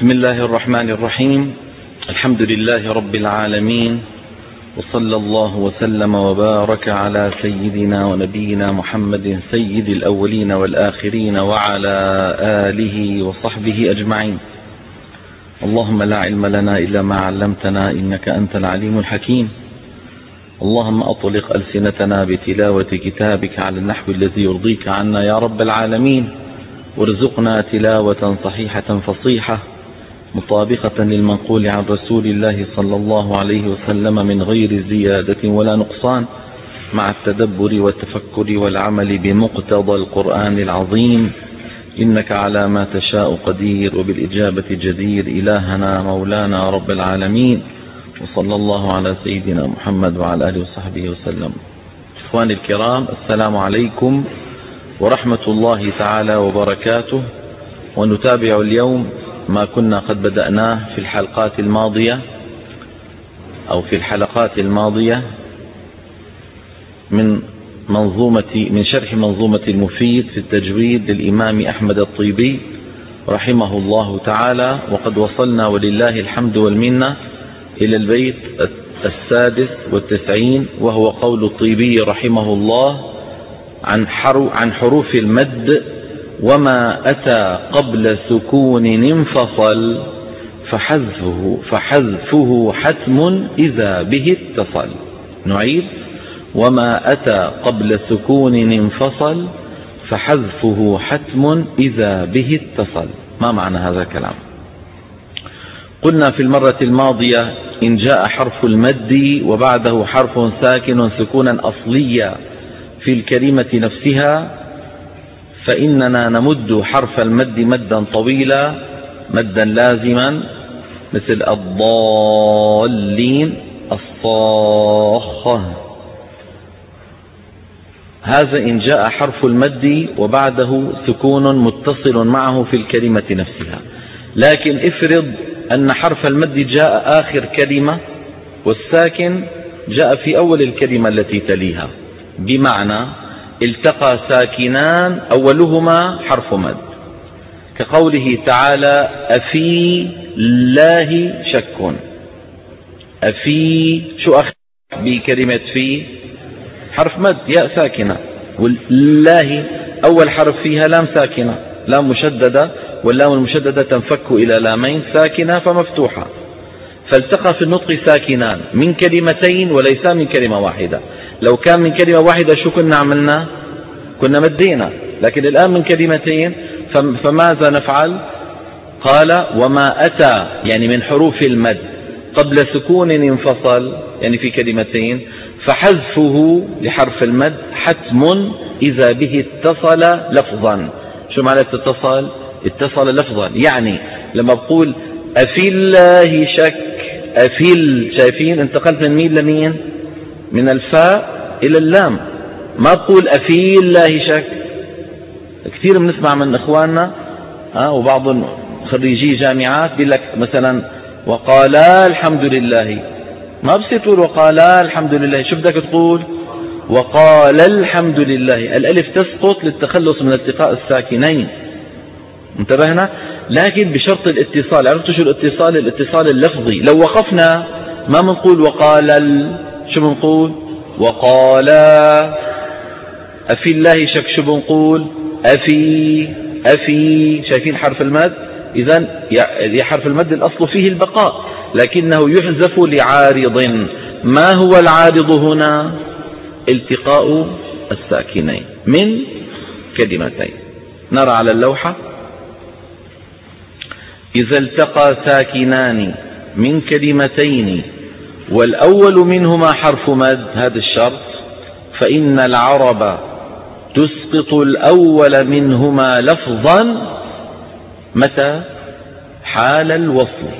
بسم الله الرحمن الرحيم. الحمد لله رب العالمين. وصلى الله وسلم وبارك على سيدنا ونبينا محمد سيد الأولين والآخرين وعلى آله وصحبه أجمعين. اللهم لا علم لنا إلا ما علمتنا إنك أنت العليم الحكيم. اللهم أطلق ألسنتنا بتلاوة كتابك على النحو الذي يرضيك عنا يا رب العالمين. وارزقنا تلاوة صحيحة فصيحة. مطابقة للمنقول عن رسول الله صلى الله عليه وسلم من غير زيادة ولا نقصان مع التدبر والتفكر والعمل بمقتضى القرآن العظيم. إنك على ما تشاء قدير وبالإجابة جدير. إلهنا مولانا رب العالمين. وصلى الله على سيدنا محمد وعلى آله وصحبه وسلم. إخواني الكرام السلام عليكم ورحمة الله تعالى وبركاته. ونتابع اليوم ما كنا قد بدأناه في الحلقات الماضية أو في الحلقات الماضية من منظومة من شرح منظومة المفيد في التجويد للإمام أحمد الطيبي رحمه الله تعالى وقد وصلنا ولله الحمد والمنة إلى البيت السادس والتسعين وهو قول الطيبي رحمه الله عن, عن حروف المد وما أتى قبل سكون انفصل فحذفه, فحذفه حتم إذا به اتصل. نعيد. وما أتى قبل سكون انفصل فحذفه حتم إذا به اتصل. ما معنى هذا الكلام؟ قلنا في المرة الماضية إن جاء حرف المد وبعده حرف ساكن سكونا أصليا في الكلمة نفسها فإننا نمد حرف المد مدا طويلا مدا لازما مثل الضالين الصاخة. هذا إن جاء حرف المد وبعده سكون متصل معه في الكلمة نفسها. لكن افرض أن حرف المد جاء آخر كلمة والساكن جاء في أول الكلمة التي تليها. بمعنى التقى ساكنان أولهما حرف مد. كقوله تعالى أفي الله شك. أفي شو أخذ بكلمة في. حرف مد ياء ساكنة. والله أول حرف فيها لام ساكنة. لام مشددة واللام المشددة تنفك إلى لامين ساكنة فمفتوحة. فالتقى في النطق ساكنان من كلمتين وليس من كلمة واحدة. لو كان من كلمة واحدة شو كنا عملنا كنا مدينا لكن الآن من كلمتين فماذا نفعل؟ قال وما أتى يعني من حروف المد. قبل سكون انفصل يعني في كلمتين. فحذفه لحرف المد حتم إذا به اتصل لفظا. شو معنى اتصل؟ اتصل لفظا. يعني لما بقول أفي الله شك أفي شايفين؟ انتقلت من مين لمين؟ من الفاء إلى اللام. ما بقول أفي الله شك؟ كثير بنسمع من إخواننا ها وبعض خريجي جامعات بيقول لك مثلا وقال الحمد لله. ما بصير تقول وقال الحمد لله. شو بدك تقول؟ وقال الحمد لله. الألف تسقط للتخلص من التقاء الساكنين. انتبهنا لكن بشرط الاتصال. عرفتوا شو الاتصال؟ الاتصال اللفظي. لو وقفنا ما بنقول وقال ال... شو بنقول وقال أفي الله شك شو بنقول أفي أفي شايفين حرف المد إذا حرف المد الأصل فيه البقاء لكنه يحذف لعارض. ما هو العارض هنا؟ التقاء الساكنين من كلمتين. نرى على اللوحة. إذا التقى ساكنان من كلمتين والأول منهما حرف مد هذا الشرط. فإن العرب تسقط الأول منهما لفظا متى؟ حال الوصل.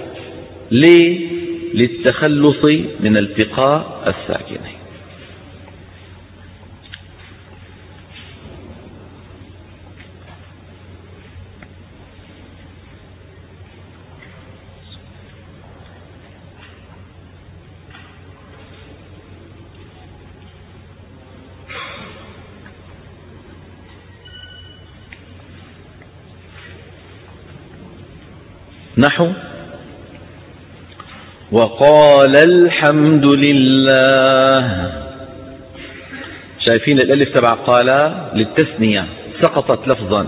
ليه؟ للتخلص من التقاء الساكنين نحو وقال الحمد لله. شايفين الألف تبع قال للتثنية سقطت لفظا.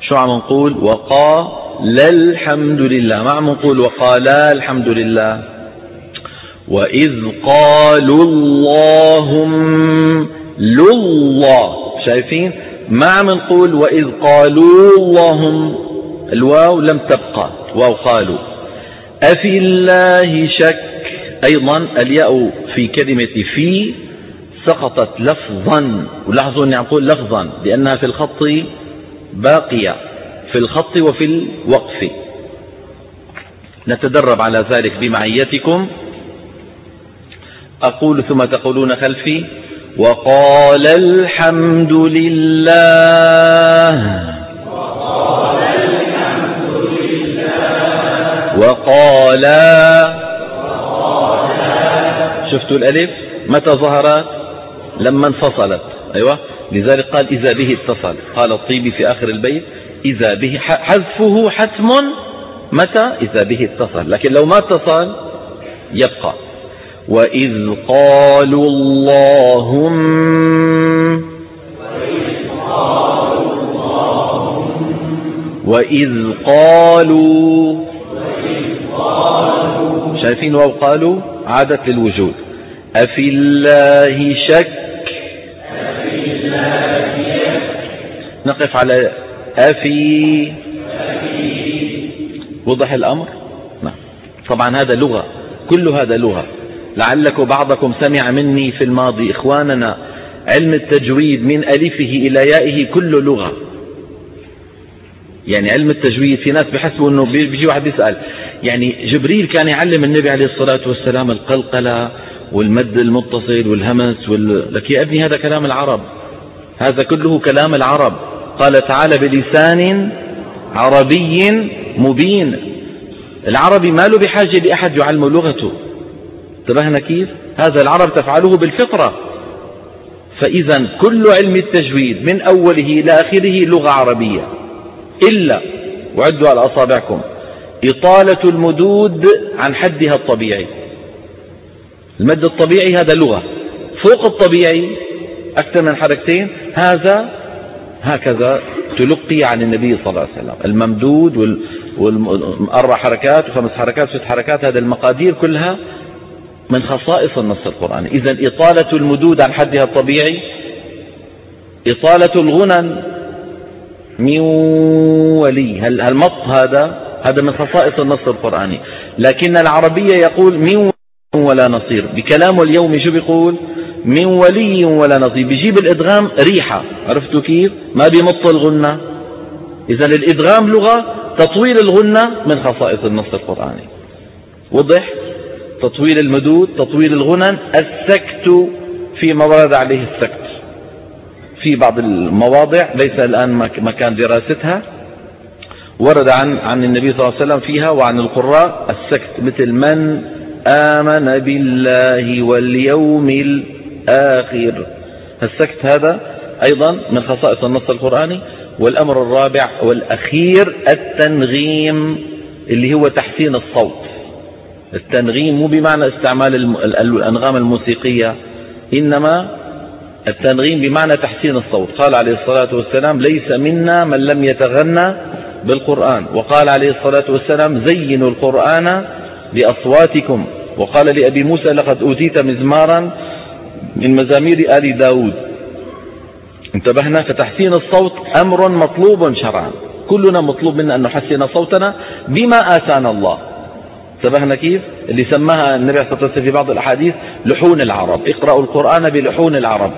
شو عم نقول؟ وقال الحمد لله. ما عم نقول وقال الحمد لله؟ وإذ قالوا اللهم لله. شايفين؟ ما عم نقول وإذ قالوا اللهم الواو لم تبقى. واو قالوا أفي الله شك. أيضا الياء في كلمة في سقطت لفظا. ولاحظوا أني أقول لفظا لأنها في الخط باقية. في الخط وفي الوقف. نتدرب على ذلك بمعيتكم. أقول ثم تقولون خلفي. وقال الحمد لله. وقال شفتوا الألف؟ متى ظهرت؟ لما انفصلت. أيوة. لذلك قال إذا به اتصل. قال الطيبي في آخر البيت إذا به حذفه حتم. متى؟ إذا به اتصل. لكن لو ما اتصل يبقى. وإذ قالوا اللهم وإذ قالوا شايفين واو قالوا عادت للوجود. أفي الله شك؟ نقف على أفي. وضح الأمر؟ نعم. طبعا هذا لغة. كل هذا لغة. لعلك بعضكم سمع مني في الماضي إخواننا علم التجويد من ألفه إلى يائه كل لغة. يعني علم التجويد في ناس بحسبوا إنه بيجي واحد بيسأل يعني جبريل كان يعلم النبي عليه الصلاة والسلام القلقلة والمد المتصل والهمس وال... لك يا أبني هذا كلام العرب. هذا كله كلام العرب. قال تعالى بلسان عربي مبين. العربي ما له بحاجة لأحد يعلم لغته. انتبهنا كيف؟ هذا العرب تفعله بالفطرة. فإذا كل علم التجويد من أوله إلى آخره لغة عربية. إلا وعدوا على أصابعكم إطالة المدود عن حدها الطبيعي. المد الطبيعي هذا لغة. فوق الطبيعي أكثر من حركتين. هذا هكذا تلقي عن النبي صلى الله عليه وسلم. الممدود والأربع حركات وخمس حركات وست حركات. هذه المقادير كلها من خصائص النص القرآني. إذا إطالة المدود عن حدها الطبيعي إطالة الغنن من ولي. المط هذا هذا من خصائص النص القرآني. لكن العربية يقول من ولا نصير. بكلامه اليوم شو بيقول؟ من ولي ولا نصير. بيجيب الإدغام ريحة. عرفتوا كيف؟ ما بيمط الغنة. إذا الإدغام لغة تطويل الغنة من خصائص النص القرآني. وضح؟ تطويل المدود تطويل الغنن السكت فيما ورد عليه السكت. في بعض المواضع ليس الآن مكان دراستها. ورد عن عن النبي صلى الله عليه وسلم فيها وعن القراء السكت مثل من آمن بالله واليوم الآخر. السكت هذا أيضا من خصائص النص القرآني. والأمر الرابع والأخير التنغيم اللي هو تحسين الصوت. التنغيم مو بمعنى استعمال الأنغام الموسيقية إنما التنغيم بمعنى تحسين الصوت. قال عليه الصلاة والسلام ليس منا من لم يتغنى بالقرآن. وقال عليه الصلاة والسلام زينوا القرآن بأصواتكم. وقال لأبي موسى لقد أوتيت مزمارا من مزامير آل داود. انتبهنا؟ فتحسين الصوت أمر مطلوب شرعا. كلنا مطلوب منا أن نحسن صوتنا بما آتانا الله. انتبهنا كيف؟ اللي سماها النبي صلى الله عليه وسلم في بعض الأحاديث لحون العرب. اقرأوا القرآن بلحون العرب.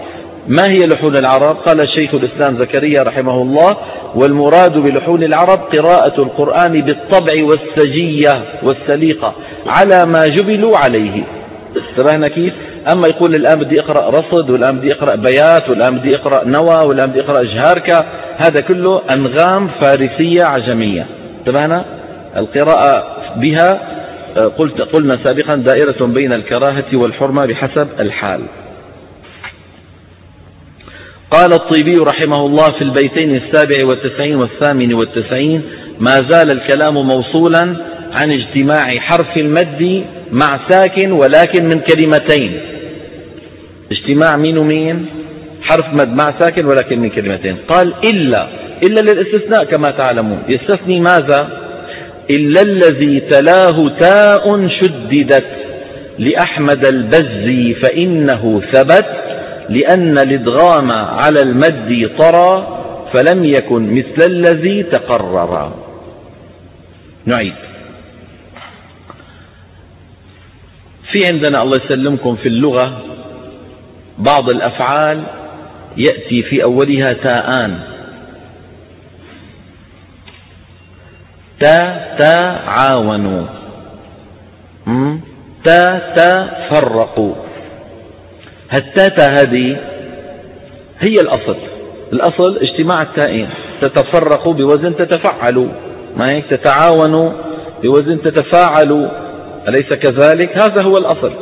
ما هي لحون العرب؟ قال الشيخ الإسلام زكريا رحمه الله والمراد بلحون العرب قراءة القرآن بالطبع والسجية والسليقة على ما جبلوا عليه. انتبهنا كيف؟ أما يقول الآن بدي أقرأ رصد والآن بدي أقرأ بيات والآن بدي أقرأ نوى والآن بدي أقرأ جهاركة هذا كله أنغام فارسية عجمية. انتبهنا القراءة بها قلت قلنا سابقا دائرة بين الكراهة والحرمة بحسب الحال. قال الطيبي رحمه الله في البيتين السابع والتسعين والثامن والتسعين ما زال الكلام موصولا عن اجتماع حرف المد مع ساكن ولكن من كلمتين. اجتماع مين ومين حرف مد مع ساكن ولكن من كلمتين. قال إلا إلا للاستثناء كما تعلمون. يستثني ماذا؟ إلا الذي تلاه تاء شددت لأحمد البزي فإنه ثبت لأن الإدغام على المد طرى فلم يكن مثل الذي تقرر. نعيد. في عندنا الله يسلمكم في اللغة بعض الأفعال يأتي في أولها تاءان. تا تعاونوا تا تفرقوا هالتاتا هذه هي الأصل. الأصل اجتماع التائين تتفرقوا بوزن تتفعلوا ما هيك؟ تتعاونوا بوزن تتفاعلوا أليس كذلك؟ هذا هو الأصل.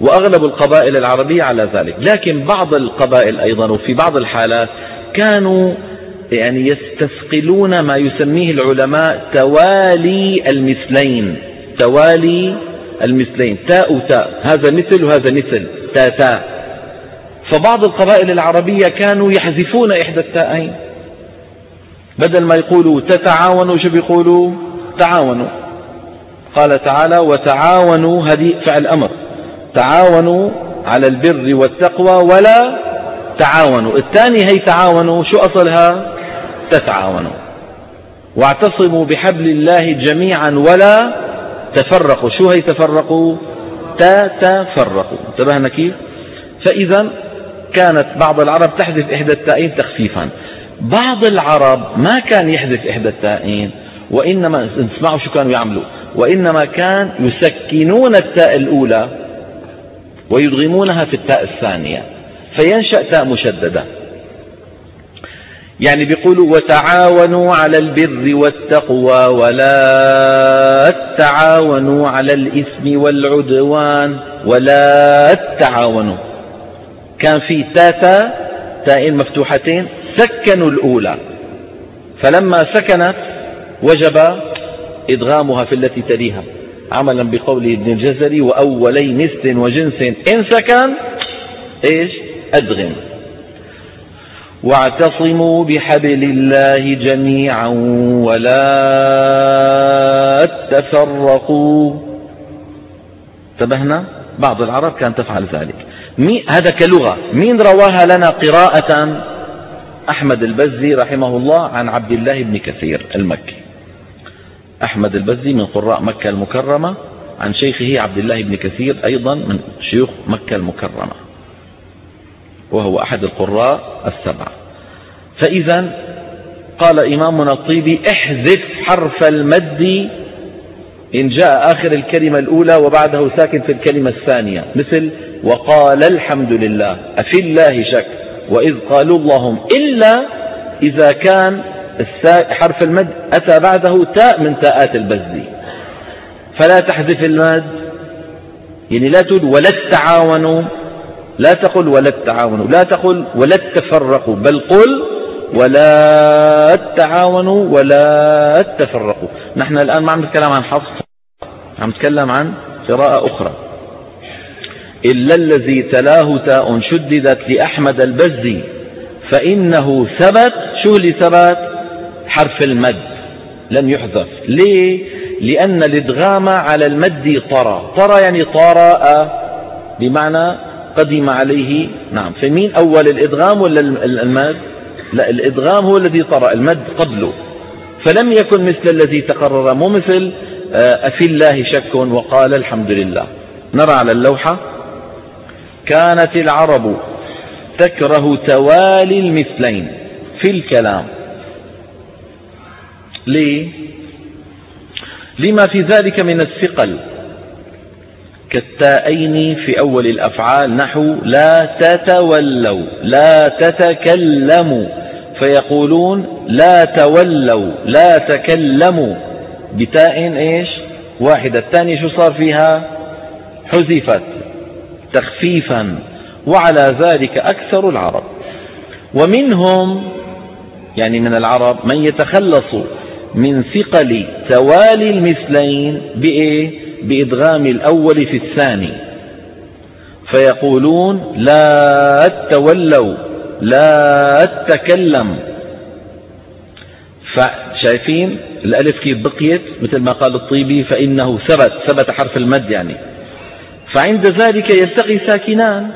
وأغلب القبائل العربية على ذلك. لكن بعض القبائل أيضا وفي بعض الحالات كانوا يعني يستثقلون ما يسميه العلماء توالي المثلين. توالي المثلين. تاء تاء هذا مثل وهذا مثل. تاء فبعض القبائل العربية كانوا يحذفون إحدى التاءين بدل ما يقولوا تتعاونوا شو بيقولوا؟ تعاونوا. قال تعالى وتعاونوا هذه فعل أمر. تعاونوا على البر والتقوى ولا تعاونوا. الثاني هي تعاونوا. شو أصلها؟ تتعاونوا. واعتصموا بحبل الله جميعا ولا تفرقوا. شو هي تفرقوا؟ تتفرقوا انتبهنا كيف؟ فإذا كانت بعض العرب تحذف إحدى التائين تخفيفا. بعض العرب ما كان يحذف إحدى التائين وإنما اسمعوا شو كانوا يعملوا. وإنما كان يسكنون التاء الأولى ويدغمونها في التاء الثانية. فينشأ تاء مشددة. يعني بيقولوا وتعاونوا على البر والتقوى ولا تعاونوا على الإثم والعدوان ولا تعاونوا كان في تاتا تائين مفتوحتين سكنوا الأولى. فلما سكنت وجب إدغامها في التي تليها. عملا بقوله ابن الجزري وأولي مثل وجنس إن سكن إيش؟ أدغم. واعتصموا بحبل الله جميعا ولا تفرقوا. انتبهنا؟ بعض العرب كانت تفعل ذلك. هذا كلغة. مين رواها لنا قراءة؟ أحمد البزي رحمه الله عن عبد الله بن كثير المكي. أحمد البزي من قراء مكة المكرمة عن شيخه عبد الله بن كثير أيضا من شيوخ مكة المكرمة. وهو أحد القراء السبعة. فإذا قال إمامنا الطيبي احذف حرف المد إن جاء آخر الكلمة الأولى وبعده ساكن في الكلمة الثانية مثل وقال الحمد لله أفي الله شك وإذ قالوا اللهم إلا إذا كان حرف المد أتى بعده تاء من تاءات البزي فلا تحذف المد يعني لا تقول ولا التعاونوا لا تقل ولا التعاونوا لا تقل ولا التفرقوا بل قل ولا التعاونوا ولا التفرقوا نحن الآن ما عم نتكلم عن حفص عم نتكلم عن قراءة أخرى. إلا الذي تلاه تاء شددت لأحمد البزي فإنه ثبت. شو اللي ثبت؟ حرف المد لم يحذف. ليه؟ لأن الإدغام على المد طرى. طرى يعني طرأ بمعنى قدم عليه نعم. فمين أول الإدغام ولا المد لا الإدغام هو الذي طرأ المد قبله. فلم يكن مثل الذي تقرر مو مثل آه، أفي الله شك وقال الحمد لله. نرى على اللوحة. كانت العرب تكره توالي المثلين في الكلام. ليه؟ لما في ذلك من الثقل. كالتائين في أول الأفعال نحو لا تتولوا لا تتكلموا. فيقولون لا تولوا لا تكلموا. بتاء إيش؟ واحدة. الثانية شو صار فيها؟ حذفت تخفيفا. وعلى ذلك أكثر العرب. ومنهم يعني من العرب من يتخلص من ثقل توالي المثلين بإيه؟ بإدغام الأول في الثاني. فيقولون لا تولوا لا تكلم فشايفين الألف كيف بقيت؟ مثل ما قال الطيبي فإنه ثبت ثبت حرف المد يعني. فعند ذلك يلتقي ساكنان.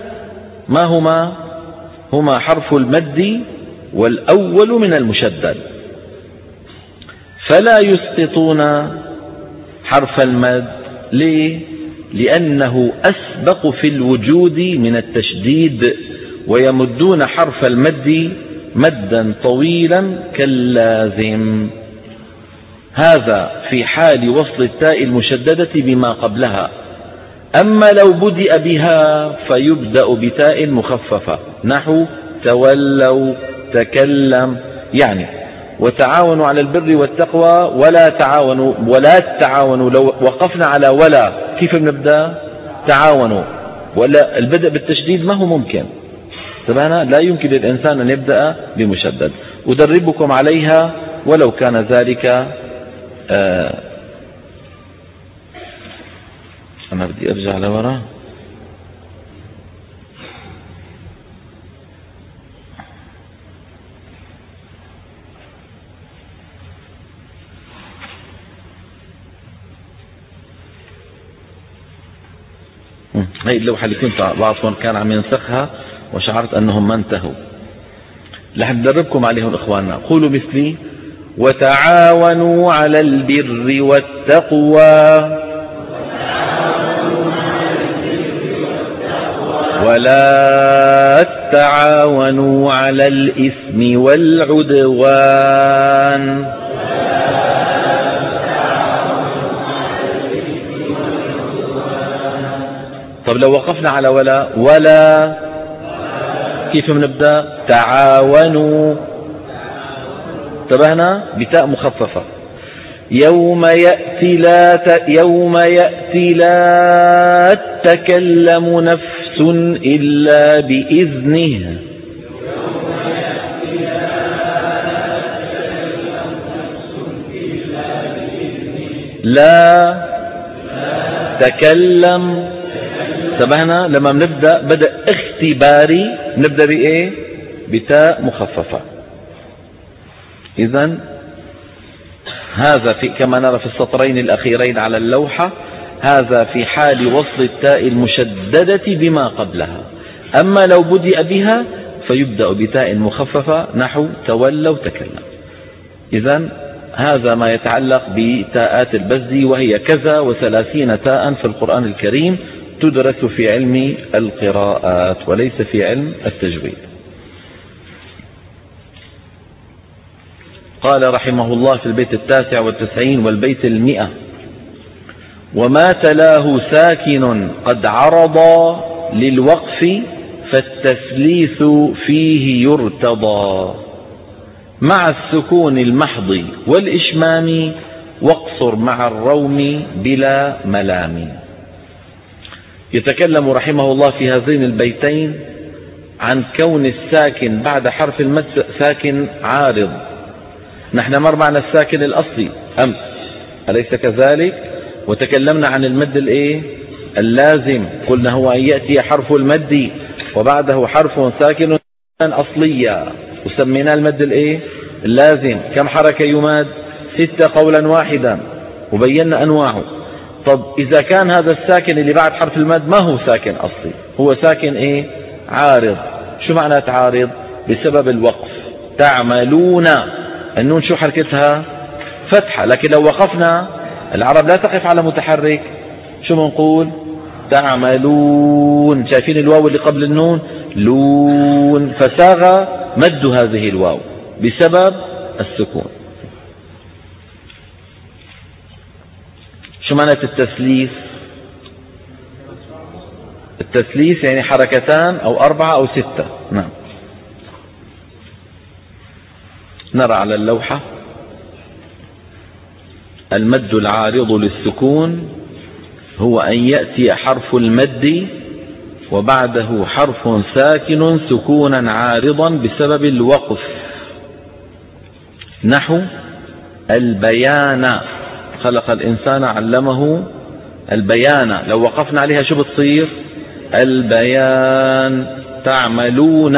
ما هما؟ هما حرف المد والأول من المشدد. فلا يسقطون حرف المد. ليه؟ لأنه أسبق في الوجود من التشديد ويمدون حرف المد مدا طويلا كاللازم. هذا في حال وصل التاء المشددة بما قبلها. أما لو بدأ بها فيبدأ بتاء مخففة. نحو تولوا تكلم يعني وتعاونوا على البر والتقوى ولا تعاونوا ولا تعاونوا لو وقفنا على ولا كيف بنبدأ؟ تعاونوا. ولا البدء بالتشديد ما هو ممكن. تبعنا لا يمكن للإنسان أن يبدأ بمشدد. أدربكم عليها ولو كان ذلك آه أنا بدي أرجع لورا. هي اللوحة اللي كنت بعضهم كان عم ينسخها وشعرت أنهم ما انتهوا. رح ندربكم عليهم إخواننا. قولوا مثلي. وتعاونوا على البر والتقوى. ولا تعاونوا على الإثم والعدوان. طب لو وقفنا على ولا ولا. كيف بنبدا تعاونوا. انتبهنا؟ بتاء مخففة. يوم يأتي لا ت... يوم يأتي لا تكلم نفس إلا بإذنه. لا تكلم انتبهنا لما بنبدأ بدأ اختباري نبدأ بإيه؟ بتاء مخففة. إذا هذا في كما نرى في السطرين الأخيرين على اللوحة هذا في حال وصل التاء المشددة بما قبلها. أما لو بدأ بها فيبدأ بتاء مخففة نحو تولوا تكلم إذا هذا ما يتعلق بتاءات البزي وهي كذا وثلاثين تاء في القرآن الكريم تدرس في علم القراءات وليس في علم التجويد. قال رحمه الله في البيت التاسع والتسعين والبيت المئة وما تلاه ساكن قد عرض للوقف فالتثليث فيه يرتضى. مع السكون المحض والإشمام واقصر مع الروم بلا ملام. يتكلم رحمه الله في هذين البيتين عن كون الساكن بعد حرف المد ساكن عارض. نحن مر معنا الساكن الأصلي أمس. أليس كذلك؟ وتكلمنا عن المد الإيه؟ اللازم. قلنا هو أن يأتي حرف المد وبعده حرف ساكن أصليا وسميناه المد الإيه؟ اللازم. كم حركة يماد؟ ستة قولا واحدا. وبينا أنواعه. طب إذا كان هذا الساكن اللي بعد حرف المد ما هو ساكن أصلي هو ساكن إيه؟ عارض. شو معنى عارض؟ بسبب الوقف. تعملون. النون شو حركتها؟ فتحة. لكن لو وقفنا العرب لا تقف على متحرك. شو بنقول تعملون. شايفين الواو اللي قبل النون؟ لون. فساغ مد هذه الواو بسبب السكون. شو معنى التسليس؟ التسليس يعني حركتان أو أربعة أو ستة. نعم. نرى على اللوحة. المد العارض للسكون هو أن يأتي حرف المد وبعده حرف ساكن سكونا عارضا بسبب الوقف. نحو البيان. خلق الإنسان علمه البيان. لو وقفنا عليها شو بتصير؟ البيان. تعملون.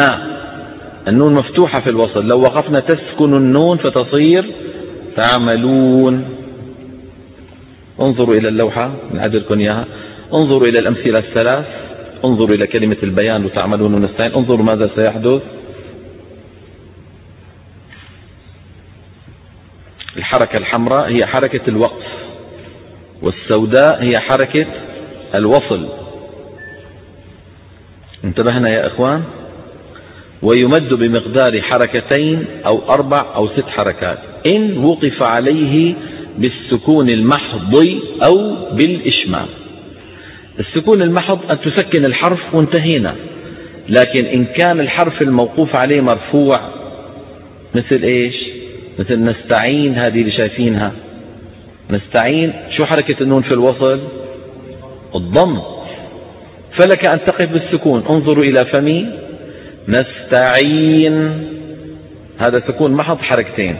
النون مفتوحة في الوصل. لو وقفنا تسكن النون فتصير تعملون. انظروا إلى اللوحة. نعد لكم إياها. انظروا إلى الأمثلة الثلاث. انظروا إلى كلمة البيان وتعملون ونستعين. انظروا ماذا سيحدث. الحركة الحمراء هي حركة الوقف والسوداء هي حركة الوصل. انتبهنا يا إخوان؟ ويمد بمقدار حركتين أو أربع أو ست حركات. إن وقف عليه بالسكون المحض أو بالإشمام. السكون المحض أن تسكن الحرف وانتهينا. لكن إن كان الحرف الموقوف عليه مرفوع مثل إيش؟ مثل نستعين هذه اللي شايفينها. نستعين شو حركة النون في الوصل؟ الضم. فلك أن تقف بالسكون. انظروا إلى فمي. نستعين. هذا سكون محض حركتين.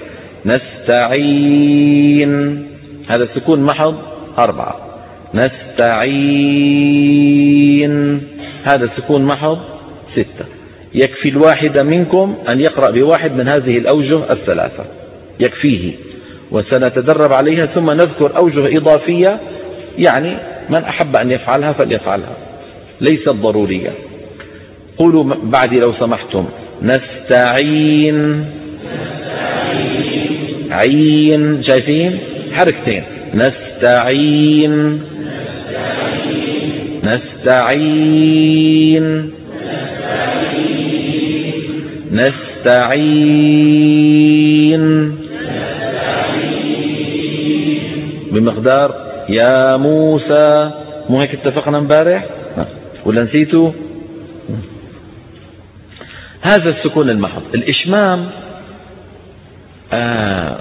نستعين. هذا سكون محض أربعة. نستعين. هذا سكون محض ستة. يكفي الواحد منكم أن يقرأ بواحد من هذه الأوجه الثلاثة. يكفيه وسنتدرب عليها ثم نذكر أوجه إضافية يعني من أحب أن يفعلها فليفعلها ليست ضرورية قولوا بعدي لو سمحتم نستعين عين شايفين حركتين نستعين نستعين نستعين بمقدار يا موسى. مو هيك اتفقنا امبارح؟ ولا نسيتوا؟ هذا السكون المحض. الإشمام آه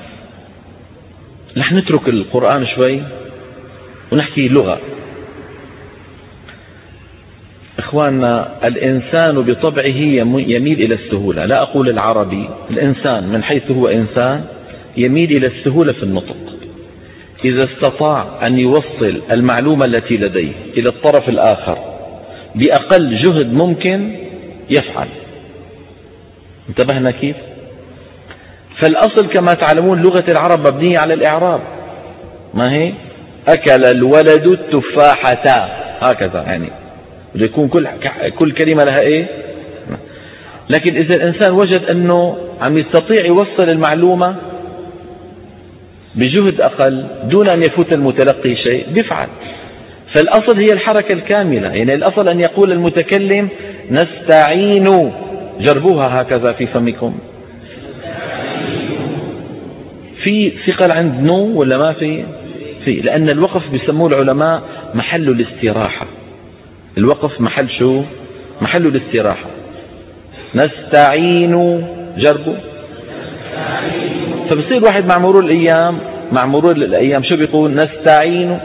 رح نترك القرآن شوي ونحكي لغة. إخواننا الإنسان بطبعه يميل إلى السهولة. لا أقول العربي الإنسان من حيث هو إنسان يميل إلى السهولة في النطق. إذا استطاع أن يوصل المعلومة التي لديه إلى الطرف الآخر بأقل جهد ممكن يفعل. انتبهنا كيف؟ فالأصل كما تعلمون لغة العرب مبنية على الإعراب. ما هي؟ أكل الولد التفاحة. هكذا يعني. بده يكون كل كل كلمة لها إيه؟ لكن إذا الإنسان وجد أنه عم يستطيع يوصل المعلومة بجهد أقل دون أن يفوت المتلقي شيء بيفعل فالأصل هي الحركة الكاملة يعني الأصل أن يقول المتكلم نستعين. جربوها هكذا في فمكم. في ثقل عند نو ولا ما في؟ في لأن الوقف بيسموه العلماء محل الاستراحة. الوقف محل شو؟ محل الاستراحة. نستعين. جربوا. فبصير واحد مع مرور الأيام مع مرور الأيام شو بيقول؟ نستعين.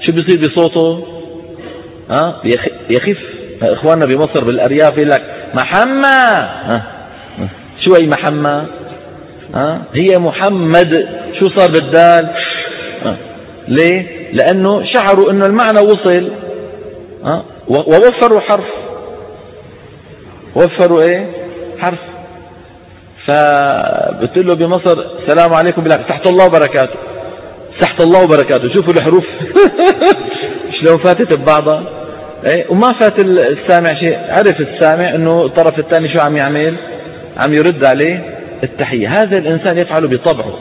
شو بيصير بصوته؟ ها؟ يخف. إخواننا بمصر بالأرياف يقول لك محمد! شو أي محمد؟ ها؟ هي محمد. شو صار بالدال؟ ليه؟ لأنه شعروا أنه المعنى وصل. ووفروا حرف. وفروا إيه؟ حرف. فبتقول له بمصر السلام عليكم بالله. تحت الله وبركاته. تحت الله وبركاته. شوفوا الحروف. شلون فاتت ببعضها؟ إيه وما فات السامع شيء. عرف السامع إنه الطرف الثاني شو عم يعمل؟ عم يرد عليه التحية. هذا الإنسان يفعل بطبعه.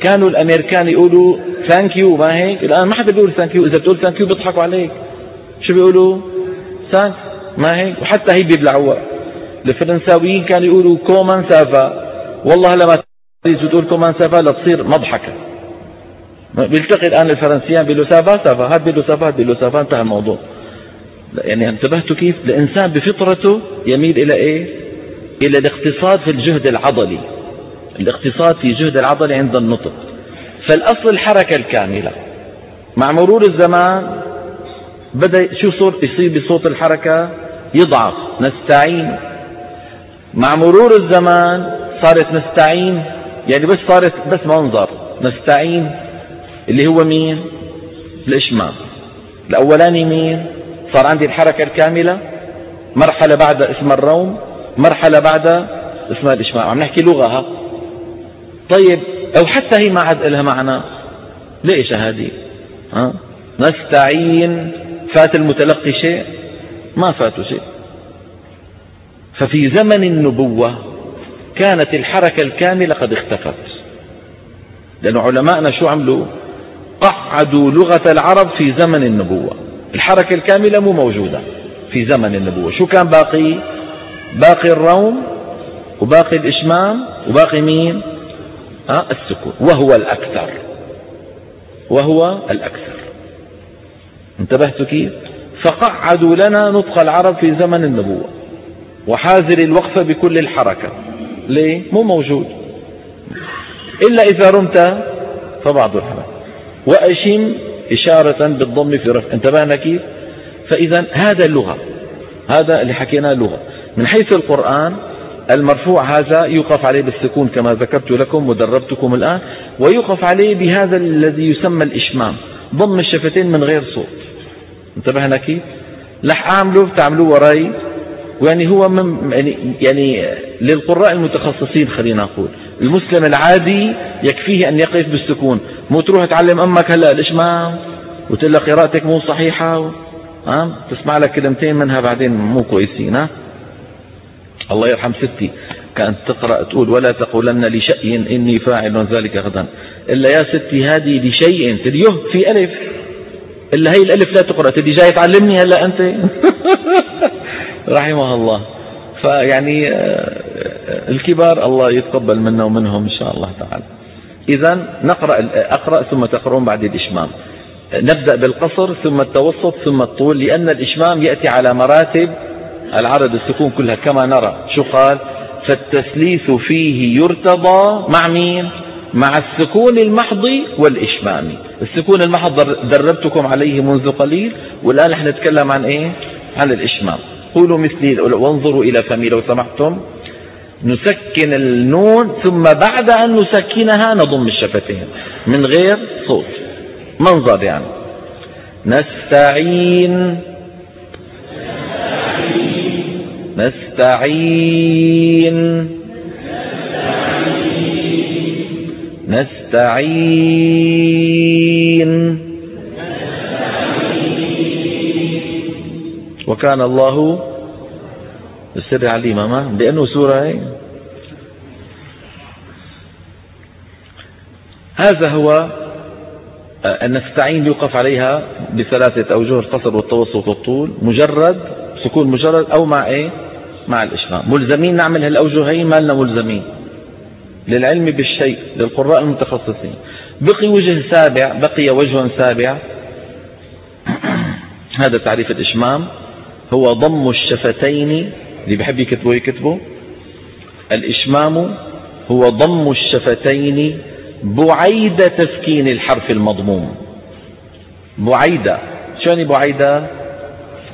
كانوا الأمريكان يقولوا thank you ما هيك؟ الآن ما حدا بيقول thank you إذا بتقول thank you بيضحكوا عليك. شو بيقولوا؟ thank ما هيك؟ وحتى هي بيبلعوها. الفرنساويين كانوا يقولوا comment ça va. والله لما تقول comment ça va لتصير مضحكة. بيلتقي الآن الفرنسيان بيقولوا ça va ça va. هاد بيقولوا ça va هاد بيقولوا ça va. انتهى الموضوع. يعني انتبهتوا كيف؟ الإنسان بفطرته يميل إلى إيه؟ إلى الاقتصاد في الجهد العضلي. الاقتصاد في جهد العضلي عند النطق. فالأصل الحركة الكاملة. مع مرور الزمان بدأ شو صور؟ يصير بصوت الحركة يضعف. نستعين. مع مرور الزمان صارت نستعين يعني بس صارت بس منظر نستعين اللي هو مين؟ الإشمام. الأولاني مين؟ صار عندي الحركة الكاملة مرحلة بعد اسم الروم مرحلة بعد اسمها الإشمام. عم نحكي لغة ها؟ طيب أو حتى هي ما عاد لها معنى. ليش هذه؟ ها؟ نستعين فات المتلقي شيء؟ ما فاته شيء. ففي زمن النبوة كانت الحركة الكاملة قد اختفت. لأن علماءنا شو عملوا؟ قعدوا لغة العرب في زمن النبوة. الحركة الكاملة مو موجودة في زمن النبوة. شو كان باقي؟ باقي الروم وباقي الإشمام وباقي مين؟ آه السكون. وهو الأكثر. وهو الأكثر. انتبهتوا كيف؟ فقعدوا لنا نطق العرب في زمن النبوة. وحاذر الوقفة بكل الحركة. ليه؟ مو موجود. إلا إذا رمت فبعض الحركة. وأشم إشارة بالضم في رفع. انتبهنا كيف؟ فإذا هذا اللغة هذا اللي حكيناه لغة. من حيث القرآن المرفوع هذا يوقف عليه بالسكون كما ذكرت لكم ودربتكم الآن ويوقف عليه بهذا الذي يسمى الإشمام. ضم الشفتين من غير صوت. انتبهنا كيف؟ لح أعمله تعملوه وراي ويعني هو من يعني, يعني للقراء المتخصصين خلينا نقول. المسلم العادي يكفيه أن يقف بالسكون. مو تروح تعلم أمك هلا الإشمام وتقول قراءتك مو صحيحة ها؟ تسمع لك كلمتين منها بعدين مو كويسين ها؟ الله يرحم ستي. كانت تقرأ تقول ولا تقولن لشيء إني فاعل ذلك غدا. إلا يا ستي هذه لشيء تديه في ألف. إلا هي الألف لا تقرأ تدي جاي تعلمني هلا أنت. رحمها الله فيعني آه، الكبار الله يتقبل منا ومنهم إن شاء الله تعالى. إذا نقرأ أقرأ ثم تقرؤون بعد الإشمام. نبدأ بالقصر ثم التوسط ثم الطول لأن الإشمام يأتي على مراتب العرض السكون كلها. كما نرى شو قال؟ فالتثليث فيه يرتضى مع مين؟ مع السكون المحض والإشمام. السكون المحض دربتكم عليه منذ قليل والآن نحن نتكلم عن إيه؟ عن الإشمام. قولوا مثلي وانظروا إلى فمي لو سمحتم. نسكن النون ثم بعد أن نسكنها نضم الشفتين. من غير صوت. منظر يعني. نستعين. نستعين. نستعين. وكان الله السر عليما ما؟ لأنه سورة هذا هو أن نستعين يوقف عليها بثلاثة أوجه القصر والتوسط والطول مجرد سكون مجرد أو مع إيه؟ مع الإشغام ملزمين نعمل هالأوجهين ما لنا ملزمين. للعلم بالشيء للقراء المتخصصين. بقي وجه سابع بقي وجه سابع. هذا تعريف الإشمام. هو ضم الشفتين اللي بحب يكتبه يكتبه. الإشمام هو ضم الشفتين بعيد تسكين الحرف المضموم. بعيدة. شو يعني بعيدة؟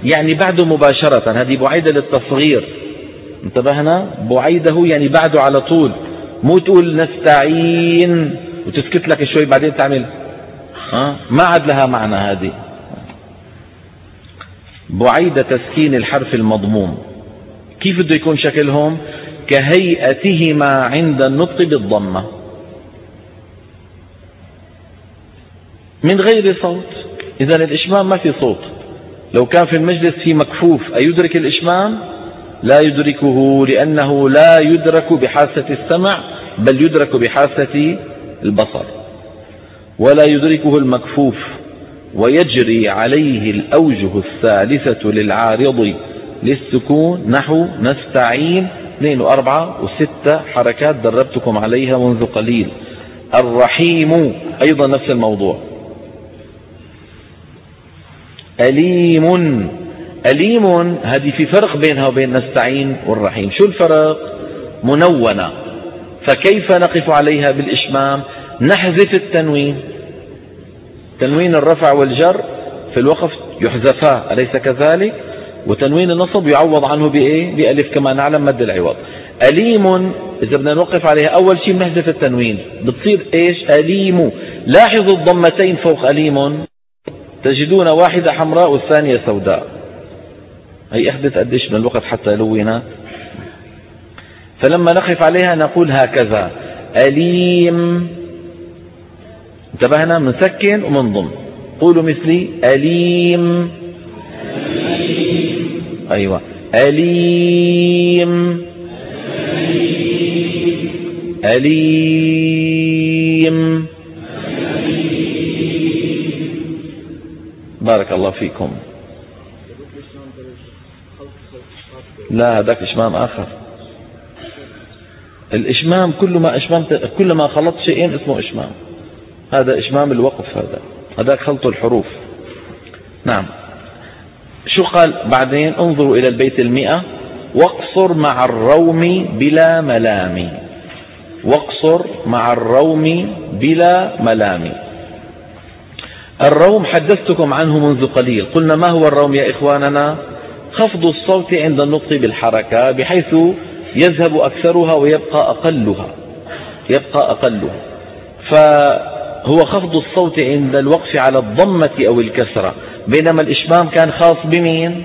يعني بعده مباشرة. هذه بعيدة للتصغير. انتبهنا بعيدة يعني بعده على طول. مو تقول نستعين وتسكت لك شوي بعدين تعمل. ها؟ ما عاد لها معنى هذه. بعيد تسكين الحرف المضموم. كيف بده يكون شكلهم؟ كهيئتهما عند النطق بالضمة. من غير صوت. إذا الإشمام ما في صوت. لو كان في المجلس في مكفوف أيدرك الإشمام؟ لا يدركه لأنه لا يدرك بحاسة السمع بل يدرك بحاسة البصر. ولا يدركه المكفوف. ويجري عليه الأوجه الثالثة للعارض للسكون. نحو نستعين. اثنين وأربعة وستة. حركات دربتكم عليها منذ قليل. الرحيم. أيضا نفس الموضوع. أليم. أليم. هذه في فرق بينها وبين نستعين والرحيم. شو الفرق؟ منونة. فكيف نقف عليها بالإشمام؟ نحذف التنوين. تنوين الرفع والجر في الوقف يحذفا أليس كذلك؟ وتنوين النصب يعوض عنه بإيه؟ بألف كما نعلم مد العوض. أليم إذا بدنا نوقف عليها أول شيء بنحذف التنوين. بتصير إيش؟ أليم. لاحظوا الضمتين فوق أليم. تجدون واحدة حمراء والثانية سوداء. هي أخذت قديش من الوقت حتى لونت فلما نقف عليها نقول هكذا. أليم. انتبهنا منسكن ومنضم. قولوا مثلي أليم. أيوة. أليم. أليم. بارك الله فيكم. لا هذاك إشمام آخر. الإشمام كل ما إشمام كل ما خلطت شيئين اسمه إشمام. هذا إشمام الوقف هذا. هذاك خلط الحروف. نعم. شو قال بعدين؟ انظروا إلى البيت المئة. واقصر مع الروم بلا ملام. واقصر مع الروم بلا ملام. الروم حدثتكم عنه منذ قليل. قلنا ما هو الروم يا إخواننا؟ خفض الصوت عند النطق بالحركة بحيث يذهب أكثرها ويبقى أقلها. يبقى أقلها. فهو خفض الصوت عند الوقف على الضمة أو الكسرة بينما الإشمام كان خاص بمين؟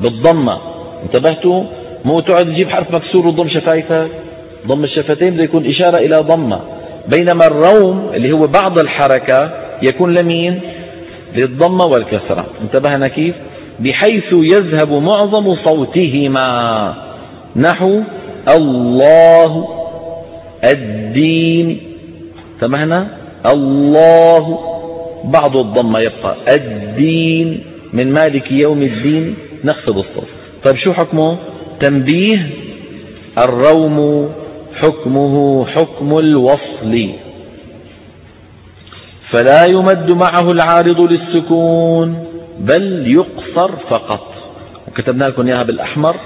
بالضمة. انتبهتوا؟ مو تقعد تجيب حرف مكسور وضم شفايفك؟ ضم الشفتين بده يكون إشارة إلى ضمة. بينما الروم اللي هو بعض الحركة يكون لمين؟ للضمة والكسرة. انتبهنا كيف؟ بحيث يذهب معظم صوتهما. نحو الله الدين. انتبهنا؟ الله. بعض الضمة يبقى الدين. من مالك يوم الدين؟ نخفض الصوت. طيب شو حكمه؟ تنبيه. الروم حكمه حكم الوصل. فلا يمد معه العارض للسكون بل يقصر فقط. وكتبنا لكم إياها بالأحمر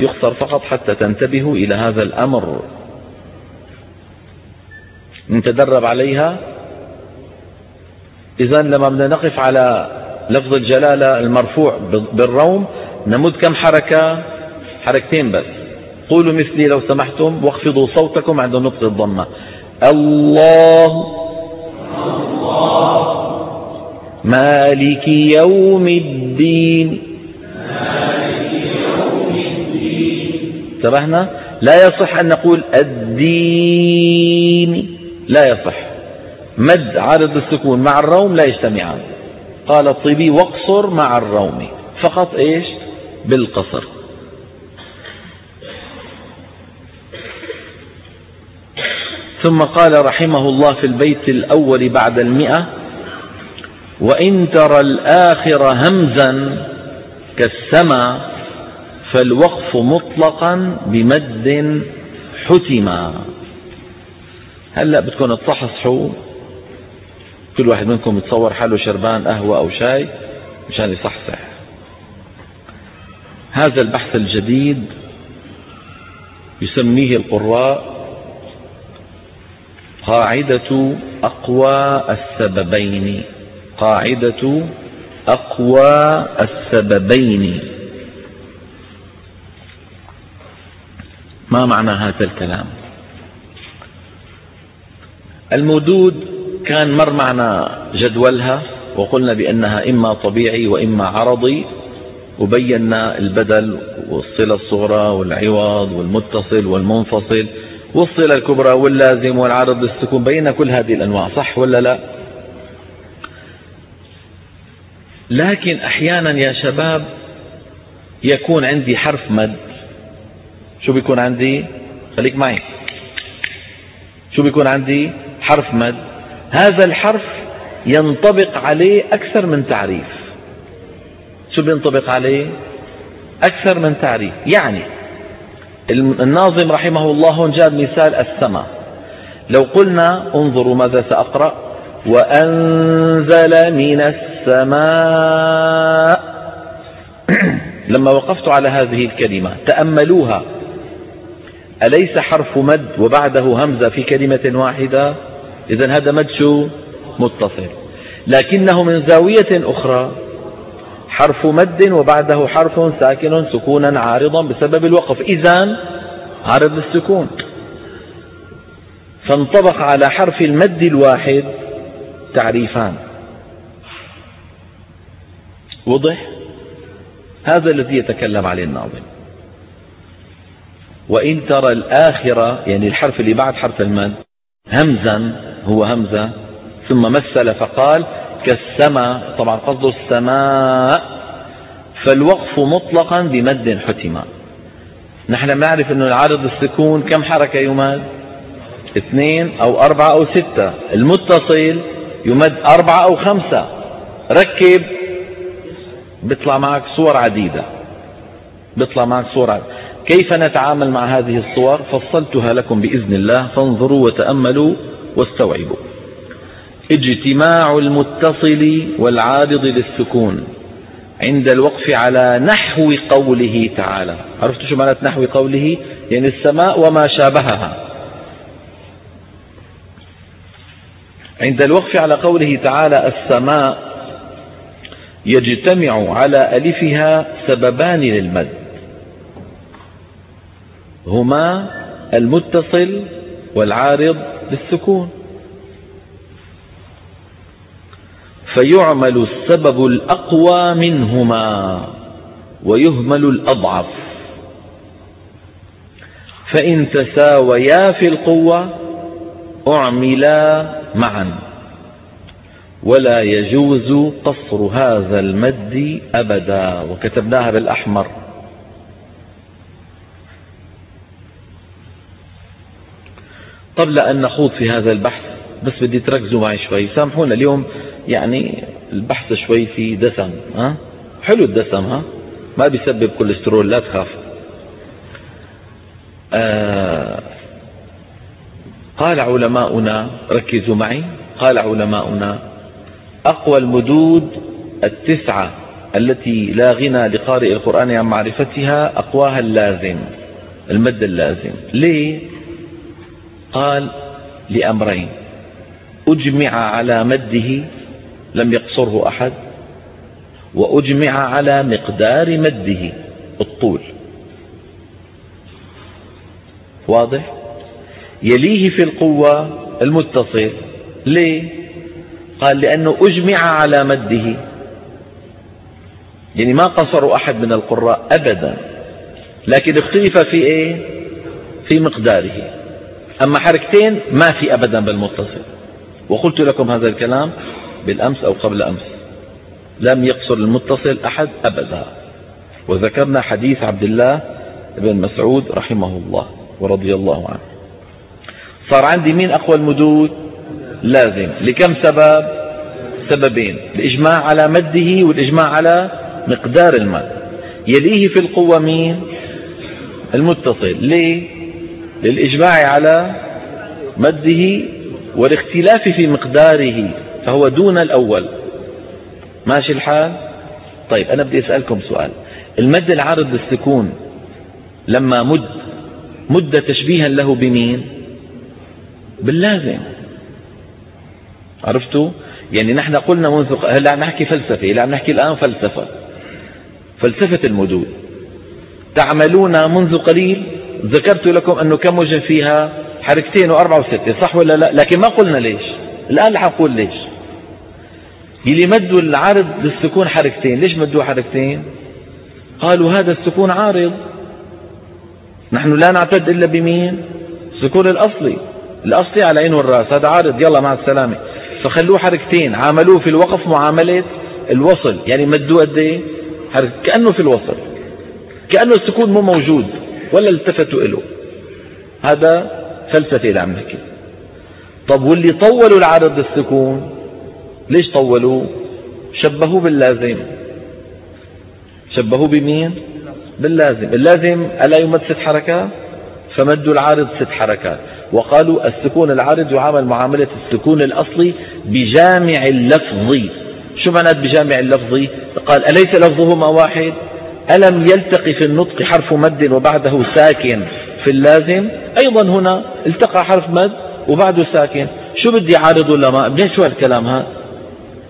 يقصر فقط حتى تنتبهوا إلى هذا الأمر. نتدرب عليها. إذا لما بدنا نقف على لفظ الجلالة المرفوع بالروم نمد كم حركة؟ حركتين بس. قولوا مثلي لو سمحتم واخفضوا صوتكم عند نطق الضمة. الله مالك يوم الدين. انتبهنا؟ لا يصح أن نقول الدين. لا يصح. مد عارض السكون مع الروم لا يجتمعان قال الطيبي واقصر مع الروم. فقط إيش؟ بالقصر. ثم قال رحمه الله في البيت الأول بعد المئة وإن ترى الآخر همزا كالسما فالوقف مطلقا بمد حتما هلأ بدكم تصحصحوا كل واحد منكم يتصور حاله شربان قهوة أو شاي مشان يصحصح. هذا البحث الجديد يسميه القراء قاعدة أقوى السببين. قاعدة أقوى السببين. ما معنى هذا الكلام؟ المودود كان مر معنا جدولها وقلنا بأنها إما طبيعي وإما عرضي وبينا البدل والصلة الصغرى والعوض والمتصل والمنفصل والصلة الكبرى واللازم والعرض للسكون بين كل هذه الأنواع صح ولا لا؟ لكن أحيانا يا شباب يكون عندي حرف مد. شو بيكون عندي؟ خليك معي. شو بيكون عندي؟ حرف مد. هذا الحرف ينطبق عليه أكثر من تعريف. شو بينطبق عليه؟ أكثر من تعريف. يعني الناظم رحمه الله هون جاب مثال السماء. لو قلنا انظروا ماذا سأقرأ وأنزل من السماء. لما وقفت على هذه الكلمة تأملوها. أليس حرف مد وبعده همزة في كلمة واحدة؟ إذا هذا مد شو متصل. لكنه من زاوية أخرى حرف مد وبعده حرف ساكن سكونا عارضا بسبب الوقف. إذا عارض للسكون فانطبق على حرف المد الواحد تعريفان. وضح؟ هذا الذي يتكلم عليه الناظم. وإن ترى الآخرة يعني الحرف اللي بعد حرف المد همزا هو همزة. ثم مثل فقال كالسماء طبعا قصده السماء. فالوقف مطلقا بمد حتما نحن نعرف أن العارض السكون كم حركة يمد؟ اثنين أو أربعة أو ستة. المتصل يمد أربعة أو خمسة. ركب. بيطلع معك صور عديدة. بيطلع معك صور عديدة. كيف نتعامل مع هذه الصور؟ فصلتها لكم بإذن الله فانظروا وتأملوا واستوعبوا. اجتماع المتصل والعارض للسكون عند الوقف على نحو قوله تعالى. عرفت شو معنى نحو قوله؟ يعني السماء وما شابهها. عند الوقف على قوله تعالى السماء يجتمع على ألفها سببان للمد. هما المتصل والعارض للسكون. فيعمل السبب الأقوى منهما ويهمل الأضعف. فإن تساويا في القوة أعملا معا ولا يجوز قصر هذا المد أبدا. وكتبناها بالأحمر. قبل أن نخوض في هذا البحث بس بدي تركزوا معي شوي. سامحونا اليوم يعني البحث شوي في دسم ها؟ حلو الدسم ها؟ ما بيسبب كوليسترول لا تخاف. آه قال علماؤنا ركزوا معي قال علماؤنا أقوى المدود التسعة التي لا غنى لقارئ القرآن عن معرفتها أقواها اللازم المد اللازم. ليه؟ قال لأمرين أجمع على مده لم يقصره أحد وأجمع على مقدار مده الطول. واضح؟ يليه في القوة المتصل. ليه؟ قال لأنه أجمع على مده. يعني ما قصر أحد من القراء أبدا لكن اختلف في إيه؟ في مقداره. أما حركتين ما في أبدا بالمتصل. وقلت لكم هذا الكلام بالأمس أو قبل أمس. لم يقصر المتصل أحد أبدا. وذكرنا حديث عبد الله بن مسعود رحمه الله ورضي الله عنه. صار عندي مين أقوى المدود؟ لازم. لكم سبب؟ سببين. الإجماع على مده والإجماع على مقدار المد يليه في القوة مين؟ المتصل. ليه؟ للإجماع على مده والاختلاف في مقداره فهو دون الأول. ماشي الحال؟ طيب أنا بدي أسألكم سؤال. المد العارض للسكون لما مد مد تشبيها له بمين؟ باللازم. عرفتوا؟ يعني نحن قلنا منذ هلا عم نحكي فلسفة هلا عم نحكي الآن فلسفة. فلسفة المدود. تعملون منذ قليل؟ ذكرت لكم أنه كم وجه فيها حركتين وأربعة وستة صح ولا لا؟ لكن ما قلنا ليش؟ الآن رح أقول ليش. يلي مدوا العرض للسكون حركتين ليش مدوا حركتين؟ قالوا هذا السكون عارض. نحن لا نعتد إلا بمين؟ السكون الأصلي. الأصلي على عين والرأس هذا عارض. يلا مع السلامة. فخلوه حركتين عاملوه في الوقف معاملة الوصل. يعني مدوه قد إيه؟ كأنه في الوصل. كأنه السكون مو موجود. ولا التفتوا له هذا فلسفة اللي عم نحكي طب واللي طولوا العرض السكون؟ ليش طولوا؟ شبهوه باللازم. شبهوه بمين؟ باللازم. اللازم ألا يمد ست حركات فمدوا العارض ست حركات. وقالوا السكون العارض يعامل معاملة السكون الأصلي بجامع اللفظ. شو معنى بجامع اللفظ؟ قال أليس لفظهما واحد؟ ألم يلتقي في النطق حرف مد وبعده ساكن في اللازم؟ أيضا هنا التقى حرف مد وبعده ساكن. شو بدي عارض ولا ما شو هالكلام هذا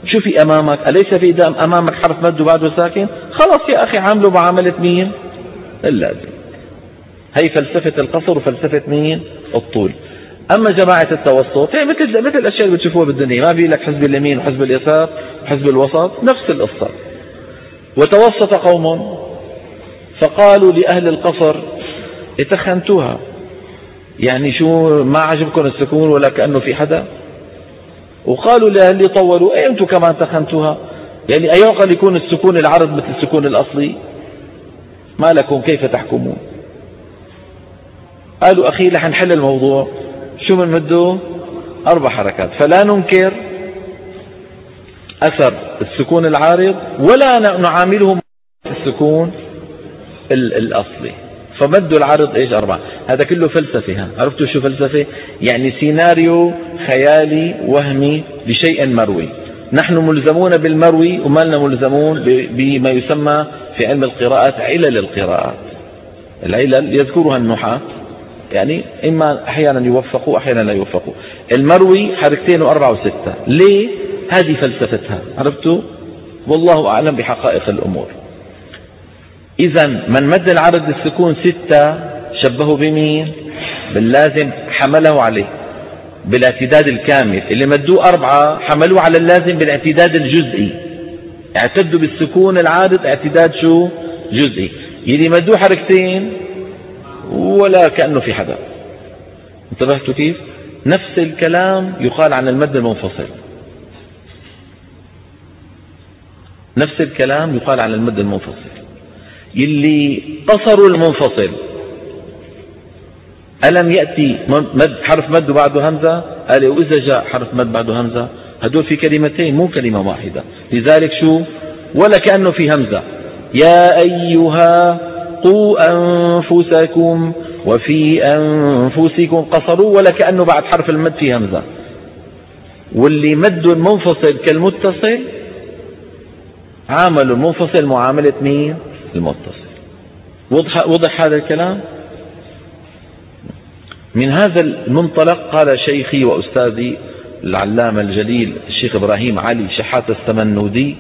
شو في أمامك. أليس في أمامك حرف مد وبعده ساكن؟ خلاص يا أخي عامله معاملة مين؟ اللازم. هي فلسفة القصر وفلسفة مين؟ الطول. أما جماعة التوسط هي مثل مثل الأشياء اللي بتشوفوها بالدنيا. ما بيقول لك حزب اليمين وحزب اليسار وحزب الوسط نفس القصة. وتوسط قوم فقالوا لأهل القصر اتخنتوها. يعني شو ما عجبكم السكون ولا كأنه في حدا؟ وقالوا لأهل طولوا إيه أنتم كمان تخنتوها يعني أيعقل يكون السكون العرض مثل السكون الأصلي؟ ما لكم كيف تحكمون؟ قالوا أخي رح نحل الموضوع. شو بنمده أربع حركات. فلا ننكر أثر السكون العارض ولا نعاملهم السكون. الأصلي فمد العرض إيش؟ أربعة. هذا كله فلسفة ها. عرفتوا شو فلسفة؟ يعني سيناريو خيالي وهمي لشيء مروي. نحن ملزمون بالمروي وما لنا ملزمون بما يسمى في علم القراءات علل القراءات. العلل يذكرها النحاة. يعني إما أحيانا يوفقوا أحيانا لا يوفقوا. المروي حركتين وأربعة وستة. ليه؟ هذه فلسفتها. عرفتوا؟ والله أعلم بحقائق الأمور. إذا من مد العرض السكون ستة شبهه بمين؟ باللازم حمله عليه بالاعتداد الكامل. اللي مدوه أربعة حملوه على اللازم بالاعتداد الجزئي. اعتدوا بالسكون العارض اعتداد شو؟ جزئي. يلي مدوه حركتين ولا كأنه في حدا. انتبهتوا كيف؟ نفس الكلام يقال عن المد المنفصل. نفس الكلام يقال عن المد المنفصل. يلي قصروا المنفصل. ألم يأتي مد حرف مد بعده همزة؟ قال وإذا جاء حرف مد بعده همزة هدول في كلمتين مو كلمة واحدة. لذلك شو؟ ولا كأنه في همزة. يا أيها قوا أنفسكم وفي أنفسكم قصروا ولا كأنه بعد حرف المد في همزة. واللي مد منفصل كالمتصل عامل المنفصل معاملة مين؟ المتصل. وضح, وضح هذا الكلام؟ من هذا المنطلق قال شيخي وأستاذي العلامة الجليل الشيخ إبراهيم علي شحات السمنودي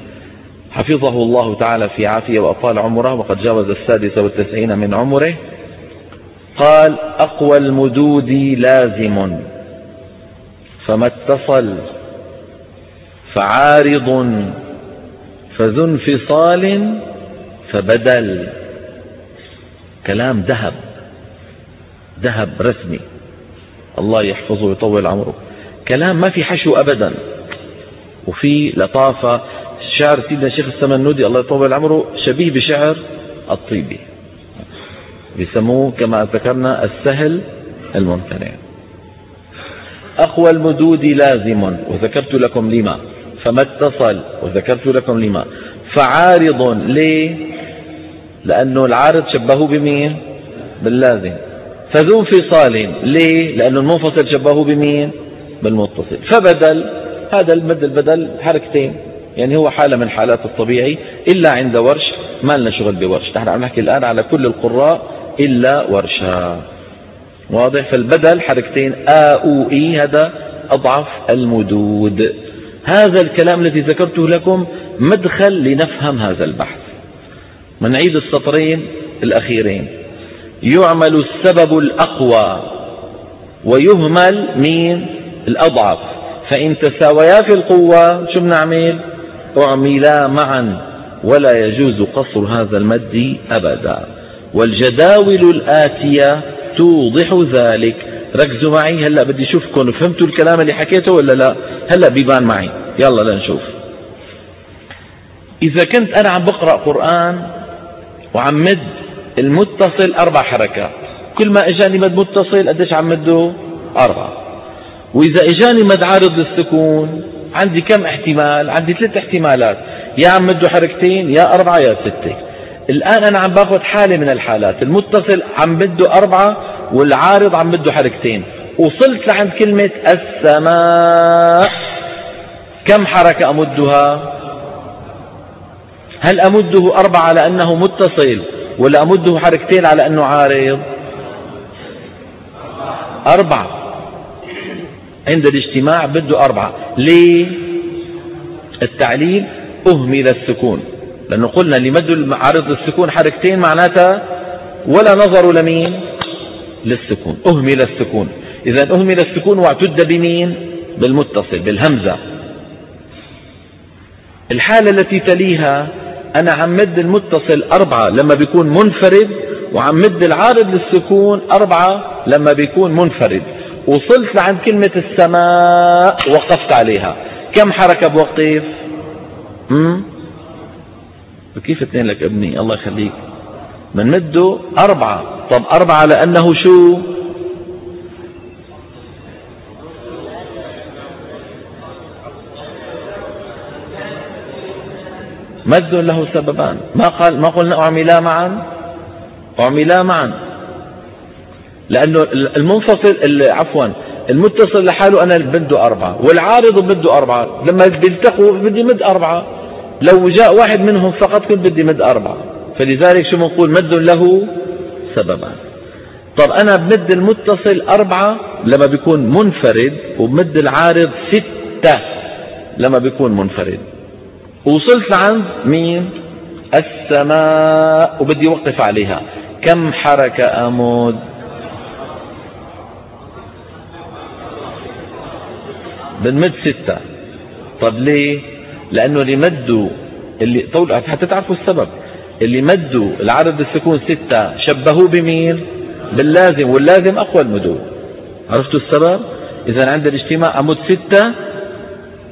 حفظه الله تعالى في عافية وأطال عمره وقد جاوز السادسة والتسعين من عمره. قال أقوى المدود لازم فما اتصل فعارض فذو انفصال فبدل كلام ذهب ذهب رسمي. الله يحفظه ويطول عمره. كلام ما في حشو أبدا. وفي لطافة شعر سيدنا الشيخ السمنودي الله يطول عمره شبيه بشعر الطيبي. بيسموه كما ذكرنا السهل الممتنع. أقوى المدود لازم وذكرت لكم لما. فما اتصل وذكرت لكم لما. فعارض ليه لأنه العارض شبهه بمين؟ باللازم. فذو انفصال. ليه؟ لأنه المنفصل شبهه بمين؟ بالمتصل. فبدل هذا المد البدل حركتين. يعني هو حالة من حالات الطبيعي. إلا عند ورش ما لنا شغل بورش. نحن عم نحكي الآن على كل القراء إلا ورشا واضح؟ فالبدل حركتين. آ أو إي هذا أضعف المدود. هذا الكلام الذي ذكرته لكم مدخل لنفهم هذا البحث. منعيد السطرين الأخيرين. يعمل السبب الأقوى ويهمل مين؟ الأضعف. فإن تساويا في القوة شو بنعمل؟ أعملا معا. ولا يجوز قصر هذا المد أبدا. والجداول الآتية توضح ذلك. ركزوا معي. هلأ بدي أشوفكم. فهمتوا الكلام اللي حكيته ولا لا؟ هلأ بيبان معي. يلا لنشوف. إذا كنت أنا عم بقرأ قرآن وعم مد المتصل أربع حركات. كل ما إجاني مد متصل قديش عم مده؟ أربعة. وإذا إجاني مد عارض للسكون عندي كم احتمال؟ عندي ثلاث احتمالات. يا عم مده حركتين يا أربعة يا ستة. الآن أنا عم باخذ حالة من الحالات. المتصل عم بده أربعة والعارض عم بده حركتين. وصلت لعند كلمة السماء. كم حركة أمدها؟ هل أمده أربعة لأنه متصل ولا أمده حركتين على أنه عارض؟ أربعة. عند الاجتماع بده أربعة. ليه؟ التعليل أهمل السكون. لأنه قلنا اللي مد عرض السكون حركتين معناتها ولا نظروا لمين؟ للسكون. أهمل السكون. إذا أهمل السكون واعتد بمين؟ بالمتصل بالهمزة. الحالة التي تليها أنا عم مد المتصل أربعة لما بيكون منفرد وعم مد العارض للسكون أربعة لما بيكون منفرد. وصلت لعند كلمة السماء وقفت عليها. كم حركة بوقف؟ كيف اثنين لك ابني؟ الله يخليك. بنمده أربعة. طب أربعة لأنه شو؟ مد له سببان. ما قال ما قلنا أعملا معا. أعملا معا. لأنه المنفصل عفوا المتصل لحاله أنا بده أربعة والعارض بده أربعة. لما بيلتقوا بدي مد أربعة. لو جاء واحد منهم فقط كنت بدي مد أربعة. فلذلك شو بنقول؟ مد له سببان. طب أنا بمد المتصل أربعة لما بيكون منفرد وبمد العارض ستة لما بيكون منفرد. وصلت لعند مين؟ السماء وبدي اوقف عليها. كم حركة أمود؟ بنمد ستة. طب ليه؟ لأنه اللي مدوا اللي طول حتى تعرفوا السبب. اللي مدوا العدد السكون ستة شبهوه بمين؟ باللازم واللازم أقوى المدود. عرفتوا السبب؟ اذا عند الاجتماع امد ستة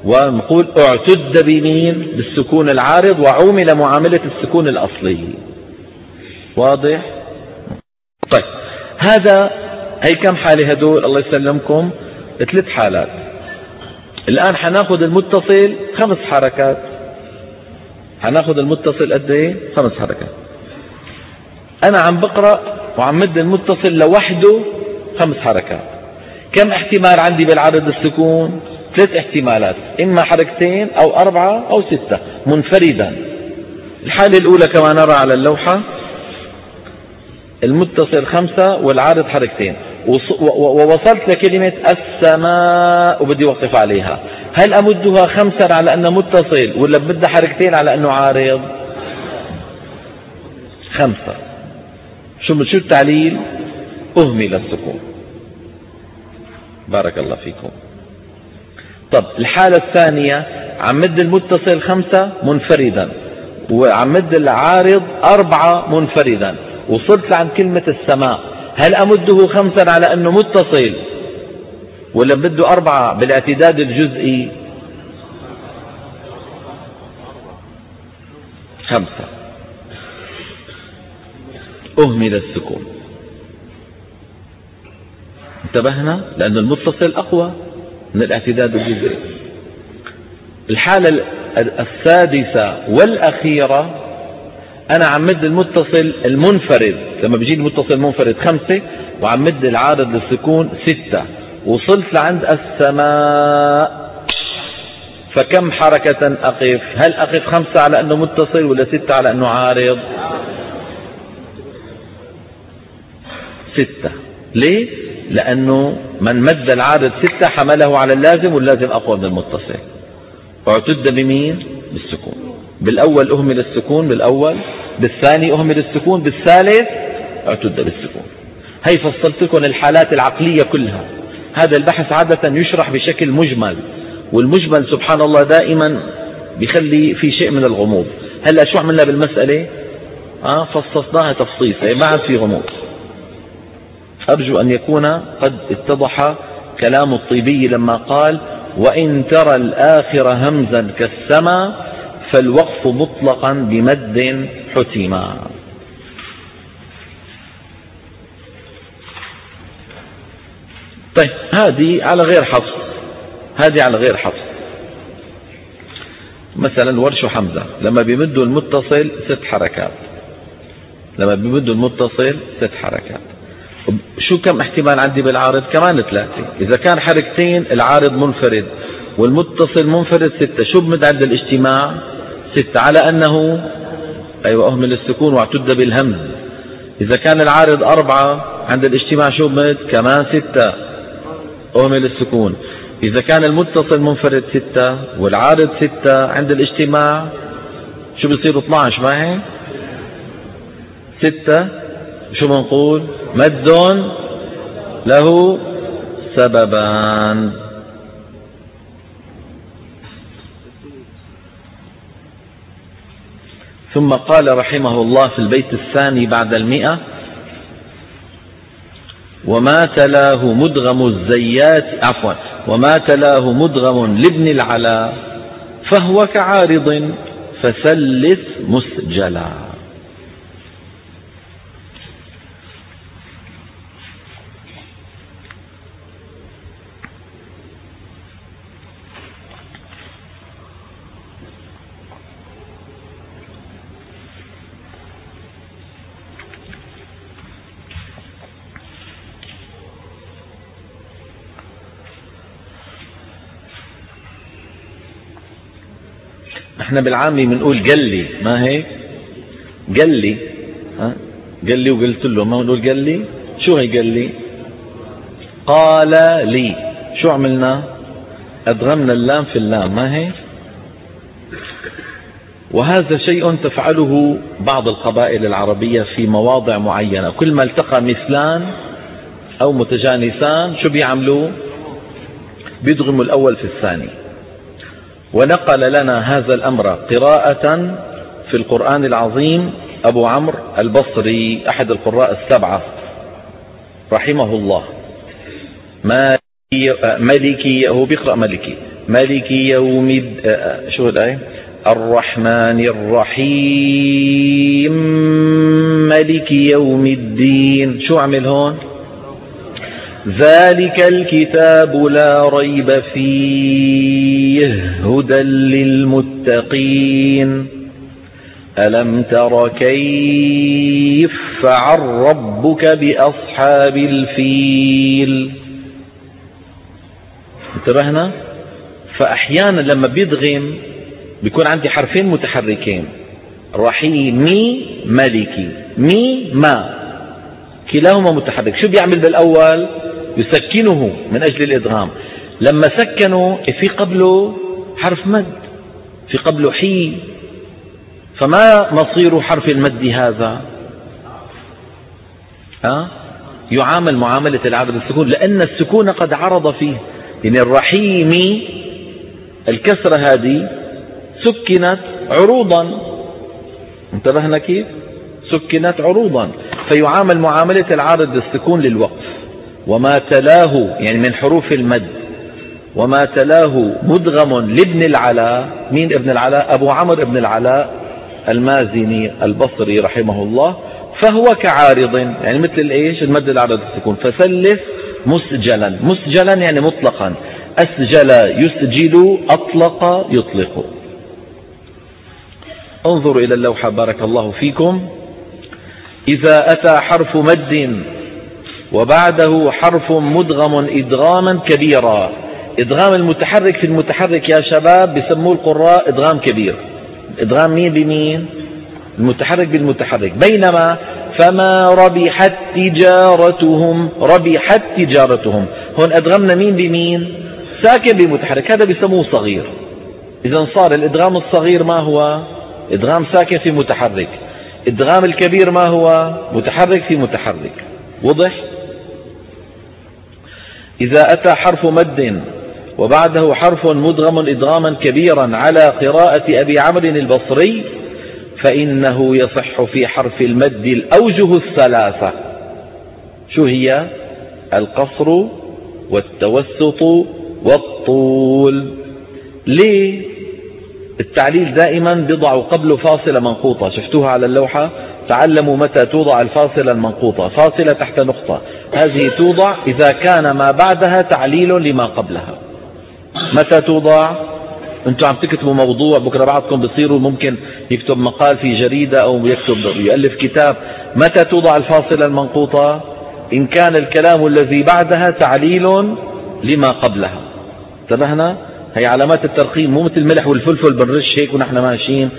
ونقول اعتد بمين؟ بالسكون العارض وعومل معاملة السكون الأصلي. واضح؟ طيب هذا هي كم حالة هدول؟ الله يسلمكم. ثلاث حالات. الآن حناخذ المتصل خمس حركات. حناخذ المتصل قد إيه؟ خمس حركات. أنا عم بقرأ وعم مد المتصل لوحده خمس حركات. كم احتمال عندي بالعدد السكون؟ ثلاث احتمالات إما حركتين أو أربعة أو ستة منفردا. الحالة الأولى كما نرى على اللوحة المتصل خمسة والعارض حركتين. ووصلت لكلمة السماء وبدي أوقف عليها. هل أمدها خمسا على أنه متصل ولا بدها حركتين على أنه عارض؟ خمسة. شو شو التعليل؟ أهمل السكون. بارك الله فيكم. طب الحالة الثانية عمد المتصل خمسة منفردا وعمد العارض أربعة منفردا وصلت عند كلمة السماء. هل أمده خمسا على أنه متصل؟ ولا بده أربعة بالاعتداد الجزئي؟ خمسة. أهمل السكون. انتبهنا؟ لأن المتصل أقوى. من الاعتداد الجزئي الحالة السادسة والأخيرة أنا عمد المتصل المنفرد لما بيجي المتصل المنفرد خمسة وعمد العارض للسكون ستة. وصلت لعند السماء فكم حركة أقف؟ هل أقف خمسة على أنه متصل ولا ستة على أنه عارض؟ ستة. ليه؟ لأنه من مد العارض ستة حمله على اللازم واللازم أقوى من المتصل. اعتد بمين؟ بالسكون. بالأول أهمل السكون بالأول. بالثاني أهمل السكون بالثالث اعتد بالسكون. هي فصلت لكم الحالات العقلية كلها. هذا البحث عادة يشرح بشكل مجمل والمجمل سبحان الله دائما بيخلي في شيء من الغموض. هلأ شو عملنا بالمسألة؟ آه فصصناها تفصيص ما عاد في غموض. أرجو أن يكون قد اتضح كلام الطيبي لما قال وإن ترى الآخر همزا كالسما فالوقف مطلقا بمد حتما طيب هذه على غير حفص هذه على غير حفص مثلا ورش حمزة لما بيمدوا المتصل ست حركات. لما بيمدوا المتصل ست حركات. شو كم احتمال عندي بالعارض؟ كمان ثلاثة. إذا كان حركتين العارض منفرد والمتصل منفرد ستة. شو بمد عند الاجتماع؟ ستة. على أنه أيوة أهمل السكون واعتد بالهمز إذا كان العارض أربعة عند الاجتماع شو بمد؟ كمان ستة. أهمل السكون. إذا كان المتصل منفرد ستة والعارض ستة عند الاجتماع شو بصير 12 ما هيك ستة. شو بنقول؟ مد له سببان. ثم قال رحمه الله في البيت الثاني بعد المئة وما تلاه مدغم الزيات عفوا وما تلاه مدغم لابن العلا فهو كعارض فسلث مسجلا. إحنا بالعامي بنقول قال ما هيك قال لي ها؟ قال لي وقلت له ما بنقول قال لي شو هي قال لي قال لي. شو عملنا؟ أدغمنا اللام في اللام ما هي؟ وهذا شيء تفعله بعض القبائل العربية في مواضع معينة. كل ما التقى مثلان أو متجانسان شو بيعملوا؟ بيدغموا الأول في الثاني. ونقل لنا هذا الأمر قراءة في القرآن العظيم أبو عمرو البصري أحد القراء السبعة رحمه الله. مالكي هو بيقرأ مالكي. مالكي يوم شو الآية؟ الرحمن الرحيم. ملك يوم الدين. شو عمل هون؟ ذلك الكتاب لا ريب فيه هدى للمتقين ألم تر كيف فعل ربك بأصحاب الفيل انتبهنا؟ فأحيانا لما بيدغم بيكون عندي حرفين متحركين. رحيمي ملكي مي ما. كلاهما متحرك. شو بيعمل بالأول؟ يسكنه من أجل الإدغام. لما سكنوا في قبله حرف مد في قبله حي فما مصير حرف المد هذا؟ ها؟ يعامل معاملة العدد السكون لأن السكون قد عرض فيه. يعني الرحيم الكسرة هذه سكنت عروضا. انتبهنا كيف؟ سكنت عروضا. فيعامل معاملة العارض السكون للوقف. وما تلاه يعني من حروف المد وما تلاه مدغم لابن العلاء مين ابن العلاء أبو عمرو ابن العلاء المازني البصري رحمه الله فهو كعارض يعني مثل الايش المد العرض السكون فسلف مسجلا. مسجلا يعني مطلقا. أسجل يسجل أطلق يطلق. انظروا إلى اللوحة بارك الله فيكم. إذا أتى حرف مد وبعده حرف مدغم إدغاما كبيرا. إدغام المتحرك في المتحرك يا شباب بسموه القراء إدغام كبير. إدغام مين بمين؟ المتحرك بالمتحرك. بينما فما ربحت تجارتهم ربحت تجارتهم. هون أدغمنا مين بمين؟ ساكن بمتحرك هذا بسموه صغير. إذا صار الإدغام الصغير ما هو؟ إدغام ساكن في متحرك. إدغام الكبير ما هو؟ متحرك في متحرك. وضح؟ إذا أتى حرف مد وبعده حرف مدغم إدغاما كبيرا على قراءة أبي عمرو البصري فإنه يصح في حرف المد الأوجه الثلاثة. شو هي؟ القصر والتوسط والطول. ليه؟ التعليل دائما بيضع قبل فاصلة منقوطة. شفتوها على اللوحة؟ تعلموا متى توضع الفاصلة المنقوطة. فاصلة تحت نقطة. هذه توضع إذا كان ما بعدها تعليل لما قبلها. متى توضع؟ أنتم عم تكتبوا موضوع بكرة بعضكم بصيروا ممكن يكتب مقال في جريدة أو يكتب يؤلف كتاب. متى توضع الفاصلة المنقوطة؟ إن كان الكلام الذي بعدها تعليل لما قبلها. انتبهنا؟ هي علامات الترقيم مو مثل الملح والفلفل بنرش هيك ونحن ماشيين.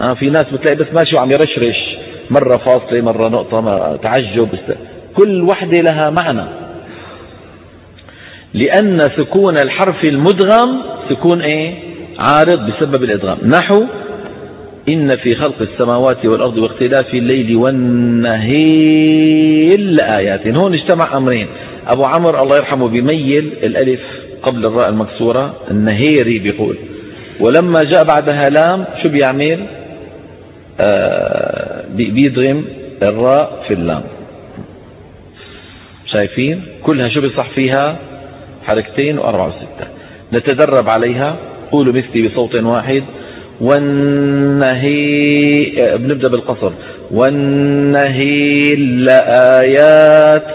آه في ناس بتلاقي بس ماشي وعم يرشرش. مرة فاصلة مرة نقطة تعجب. كل وحدة لها معنى. لأن سكون الحرف المدغم سكون إيه؟ عارض بسبب الإدغام. نحو إن في خلق السماوات والأرض واختلاف الليل والنهير لآيات. هون اجتمع أمرين. أبو عمرو الله يرحمه بيميل الألف قبل الراء المكسورة النهيري بيقول ولما جاء بعدها لام شو بيعمل؟ آه بيضغم الراء في اللام. شايفين؟ كلها شو بيصح فيها؟ حركتين وأربعة وستة. نتدرب عليها. قولوا مثلي بصوت واحد. والنهي بنبدأ بالقصر. والنهي لآيات.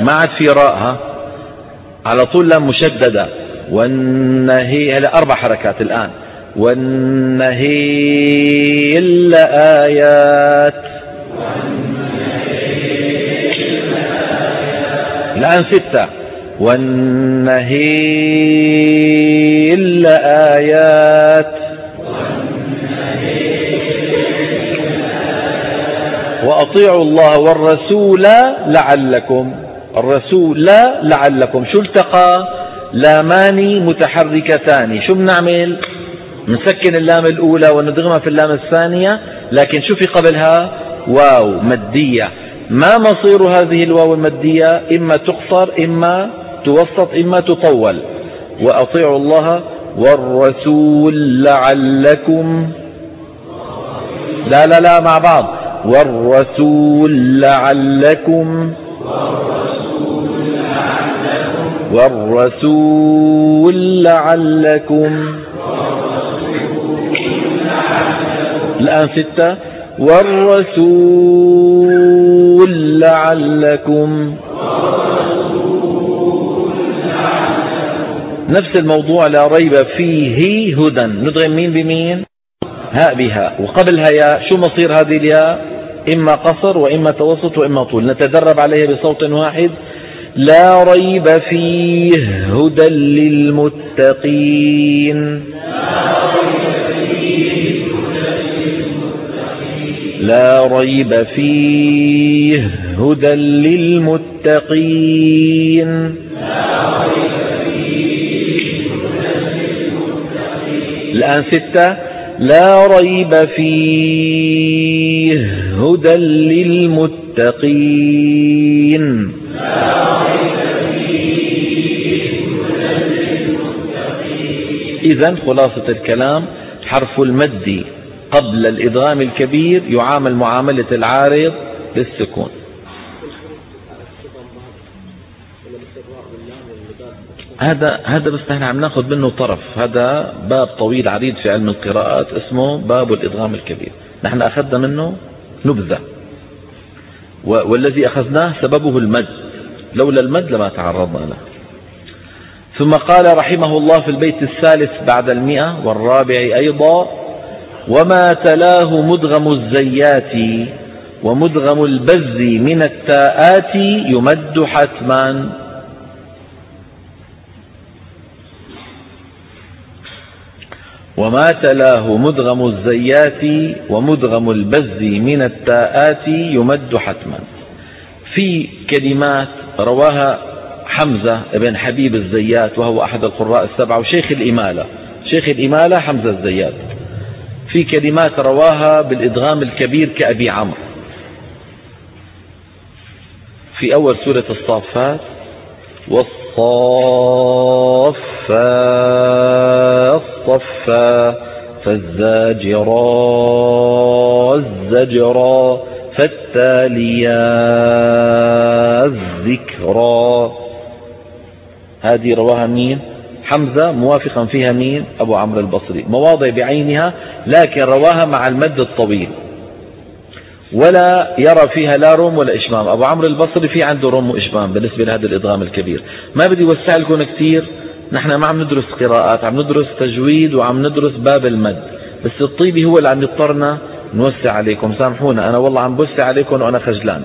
ما عاد في راء ها؟ على طول لام مشددة. والنهي أربع حركات الآن. والنهي لآيات. الآن ستة. والنهي لآيات. وأطيعوا الله والرسول لعلكم. الرسول لعلكم. شو التقى؟ لامان متحركتان. شو بنعمل؟ نسكن اللام الأولى وندغمها في اللام الثانية لكن شو في قبلها؟ واو مدية. ما مصير هذه الواو المادية إما تقصر إما توسط إما تطول. وأطيعوا الله والرسول لعلكم لا لا لا مع بعض. والرسول لعلكم والرسول لعلكم. الآن ستة. والرسول لعلكم. نفس الموضوع لا ريب فيه هدى. ندغم مين بمين؟ هاء بها. وقبلها ياء شو مصير هذه الياء؟ إما قصر وإما توسط وإما طول. نتدرب عليها بصوت واحد. لا ريب فيه هدى للمتقين. لا ريب فيه هدى للمتقين. الآن ستة. لا ريب فيه هدى للمتقين. إذا خلاصة الكلام حرف المد قبل الإدغام الكبير يعامل معاملة العارض للسكون هذا هذا بس نحن عم ناخذ منه طرف. هذا باب طويل عريض في علم القراءات اسمه باب الإدغام الكبير. نحن أخذنا منه نبذة. والذي أخذناه سببه المد. لولا المد لما تعرضنا له. ثم قال رحمه الله في البيت الثالث بعد المئة والرابع أيضا وما تلاه مدغم الزيات ومدغم البز من التاءات يمد حتما. وما تلاه مدغم الزيات ومدغم البز من التاءات يمد حتما. في كلمات رواها حمزة بن حبيب الزيات وهو أحد القراء السبعة وشيخ الإمالة. شيخ الإمالة حمزة الزيات. في كلمات رواها بالإدغام الكبير كأبي عمرو. في أول سورة الصافات والصافات صفا فالزاجرا الزجرا. فالتاليا الذكرا هذه رواها مين؟ حمزة موافقا فيها مين؟ أبو عمرو البصري. مواضع بعينها لكن رواها مع المد الطويل. ولا يرى فيها لا روم ولا إشمام. أبو عمرو البصري في عنده روم وإشمام بالنسبة لهذا الإدغام الكبير. ما بدي وسع لكم كثير. نحن ما عم ندرس قراءات عم ندرس تجويد وعم ندرس باب المد. بس الطيبي هو اللي عم يضطرنا نوسع عليكم سامحونا أنا والله عم بوسع عليكم وأنا خجلان.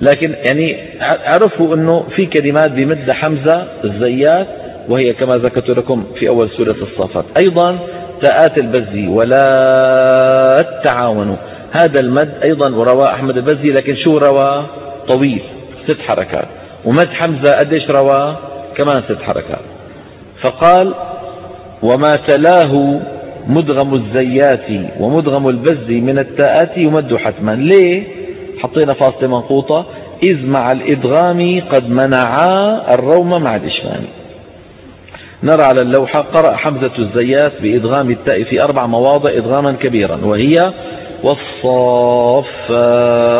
لكن يعني عرفوا أنه في كلمات بمد حمزة الزيات وهي كما ذكرت لكم في أول سورة الصفات أيضا تاءات البزي ولا التعاون هذا المد أيضا وروى أحمد البزي لكن شو روى طويل ست حركات. ومد حمزة قديش روى كمان ست حركات. فقال وما تلاه مدغم الزيات ومدغم البز من التاءات يمد حتما. ليه؟ حطينا فاصلة منقوطة. إذ مع الإدغام قد منعا الروم مع الإشمام. نرى على اللوحة قرأ حمزة الزيات بإدغام التاء في أربع مواضع إدغاما كبيرا وهي والصافا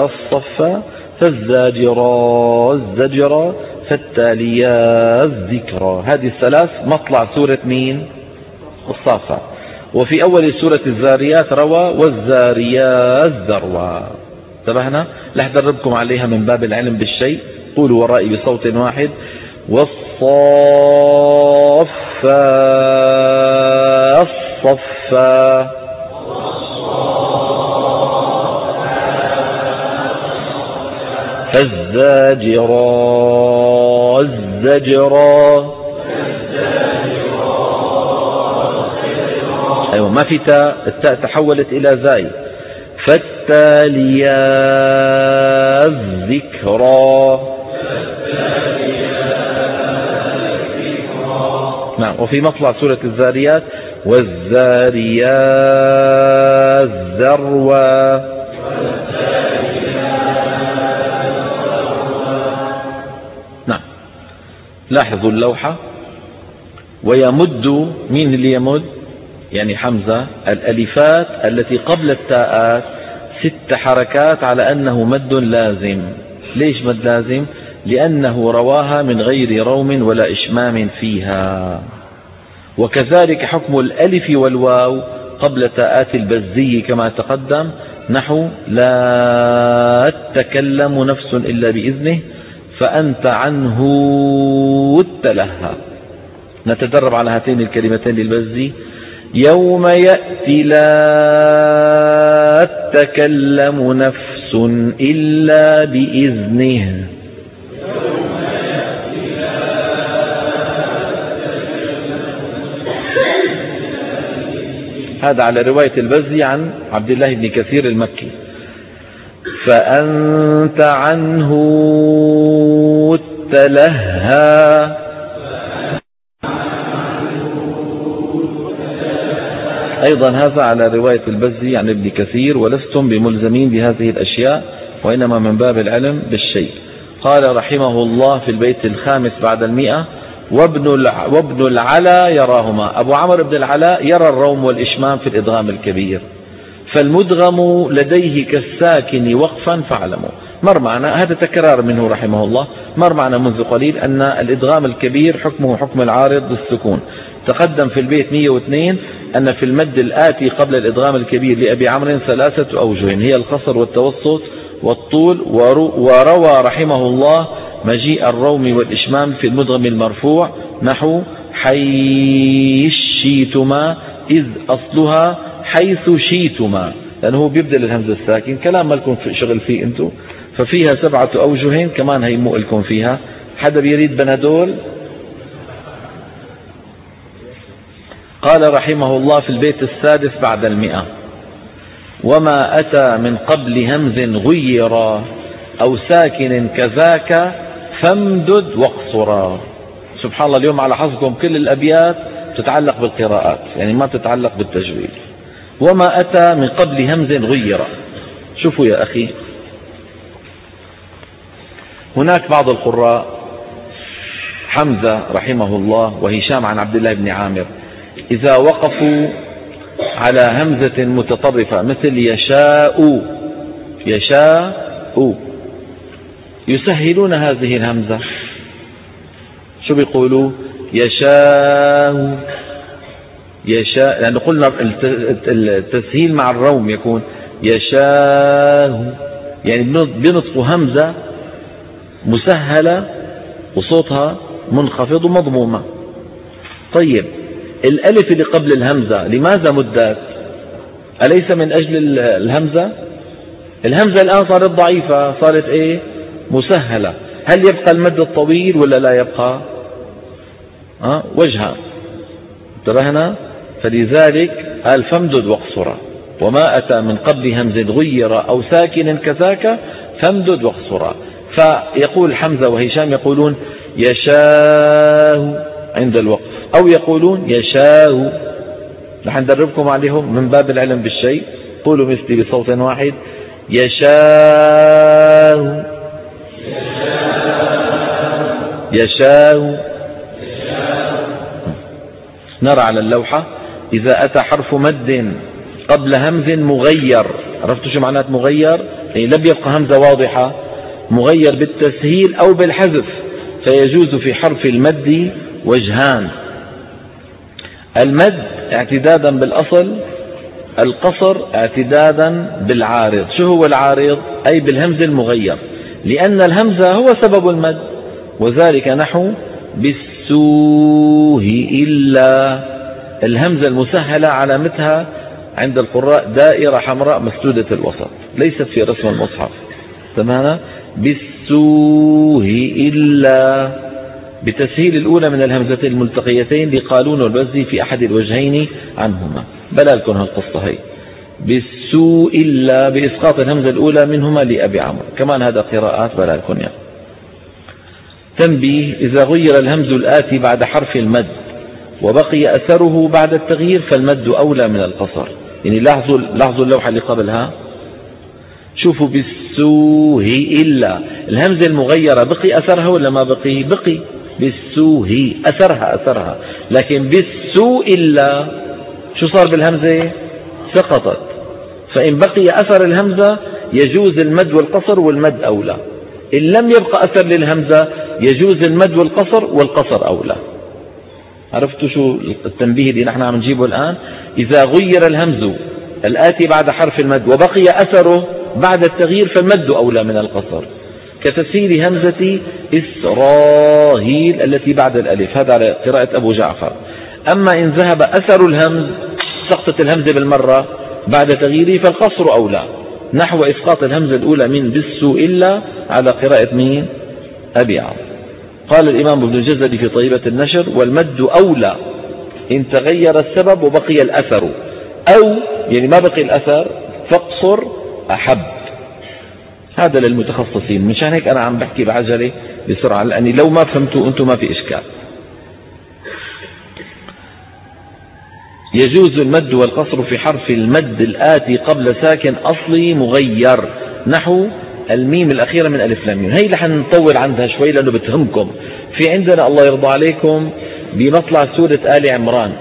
الصفا فالزاجرا الزجرا فالتاليا الذكرى. هذه الثلاث مطلع سورة مين؟ الصافة. وفي أول سورة الزاريات روى والزاريات ذروى. انتبهنا؟ لا أدربكم عليها من باب العلم بالشيء. قولوا ورائي بصوت واحد. والصافا الصفا فالزاجرا الزجرا أيوة ما في تاء التاء تحولت إلى زاي. فالتاليا الذكرى نعم وفي مطلع سورة الزاريات والزاريات ذروى نعم. لاحظوا اللوحة. ويمد مين اللي يمد؟ يعني حمزة الألفات التي قبل التاءات ست حركات على أنه مد لازم. ليش مد لازم؟ لأنه رواها من غير روم ولا إشمام فيها. وكذلك حكم الألف والواو قبل تاءات البزي كما تقدم. نحو لا تكلم نفس إلا بإذنه فأنت عنه تلهى نتدرب على هاتين الكلمتين للبزي. يوم يأتي لا تكلم نفس إلا بإذنه. هذا على رواية البزي عن عبد الله بن كثير المكي. فأنت عنه تلهى. أيضا هذا على رواية البزي عن ابن كثير ولستم بملزمين بهذه الأشياء وإنما من باب العلم بالشيء. قال رحمه الله في البيت الخامس بعد المئة وابن, وابن العلا يراهما. أبو عمرو بن العلاء يرى الروم والإشمام في الإدغام الكبير. فالمدغم لديه كالساكن وقفا فاعلموا. مر معنا هذا تكرار منه رحمه الله. مر معنا منذ قليل أن الإدغام الكبير حكمه حكم العارض بالسكون تقدم في البيت 102 أن في المد الآتي قبل الإدغام الكبير لأبي عمرو ثلاثة أوجه هي القصر والتوسط والطول وروى رحمه الله مجيء الروم والإشمام في المدغم المرفوع نحو حيث شيتما إذ أصلها حيث شيتما لأنه بيبدل الهمزة الساكن كلام ما لكم شغل فيه أنتم ففيها سبعة أوجه كمان هيمو لكم فيها حدا بيريد بنادول؟ قال رحمه الله في البيت السادس بعد المئة. وما أتى من قبل همز غيرا أو ساكن كذاك فامدد واقصرا. سبحان الله اليوم على حظكم كل الأبيات تتعلق بالقراءات يعني ما تتعلق بالتجويد. وما أتى من قبل همز غيرا. شوفوا يا أخي هناك بعض القراء حمزة رحمه الله وهشام عن عبد الله بن عامر إذا وقفوا على همزة متطرفة مثل يشاء يشاء. يسهلون هذه الهمزة. شو بيقولوا؟ يشاء يشاء. لأن قلنا التسهيل مع الروم يكون يشاء. يعني بنطقوا همزة مسهلة وصوتها منخفض ومضمومة. طيب. الألف اللي قبل الهمزة لماذا مدت؟ أليس من أجل الهمزة؟ الهمزة الآن صارت ضعيفة صارت إيه؟ مسهلة. هل يبقى المد الطويل ولا لا يبقى؟ أه؟ وجهها انتبهنا فلذلك قال فامدد واقصرا وما أتى من قبل همز غير أو ساكن كذاك فامدد واقصرا فيقول حمزة وهشام يقولون يشاه عند الوقف. أو يقولون يشاء. نحن ندربكم عليهم من باب العلم بالشيء. قولوا مثلي بصوت واحد. يشاء. يشاء. نرى على اللوحة. إذا أتى حرف مد قبل همز مغير. عرفتوا شو معنات مغير؟ يعني لم يبقى همزة واضحة. مغير بالتسهيل أو بالحذف. فيجوز في حرف المد وجهان. المد اعتدادا بالأصل القصر اعتدادا بالعارض. شو هو العارض؟ أي بالهمز المغير. لأن الهمزة هو سبب المد وذلك نحو بالسوه إلا. الهمزة المسهلة علامتها عند القراء دائرة حمراء مسدودة الوسط ليست في رسم المصحف. تماما بالسوه إلا. بتسهيل الأولى من الهمزتين الملتقيتين لقالون والبزي في أحد الوجهين عنهما. بلا لكم هالقصة هي. بالسوء إلا بإسقاط الهمزة الأولى منهما لأبي عمرو. كمان هذا قراءات بلا لكم يعني. تنبيه إذا غير الهمز الآتي بعد حرف المد وبقي أثره بعد التغيير فالمد أولى من القصر. يعني لاحظوا, لاحظوا اللوحة اللي قبلها؟ شوفوا بالسوه إلا. الهمزة المغيرة بقي أثرها ولا ما بقي؟ بقي. بالسوه أثرها أثرها. لكن بالسوء إلا شو صار بالهمزة؟ سقطت. فإن بقي أثر الهمزة يجوز المد والقصر والمد أولى. إن لم يبقى أثر للهمزة يجوز المد والقصر والقصر أولى. عرفتوا شو التنبيه اللي نحن عم نجيبه الآن؟ إذا غير الهمز الآتي بعد حرف المد وبقي أثره بعد التغيير فالمد أولى من القصر. كتسهيل همزة إسراهيل التي بعد الألف. هذا على قراءة أبو جعفر. أما إن ذهب أثر الهمز سقطت الهمزة بالمرة بعد تغييره فالقصر أولى. نحو إسقاط الهمزة الأولى من بالسو إلا على قراءة مين؟ أبي عمرو قال الإمام ابن الجزري في طيبة النشر والمد أولى إن تغير السبب وبقي الأثر. أو يعني ما بقي الأثر فاقصر أحب. هذا للمتخصصين. مشان هيك أنا عم بحكي بعجلة بسرعة لأني لو ما فهمتوا أنتم ما في إشكال. يجوز المد والقصر في حرف المد الآتي قبل ساكن أصلي مغير نحو الميم الأخيرة من ألف لام هي رح نطول عندها شوي لأنه بتهمكم. في عندنا الله يرضى عليكم بمطلع سورة آل عمران.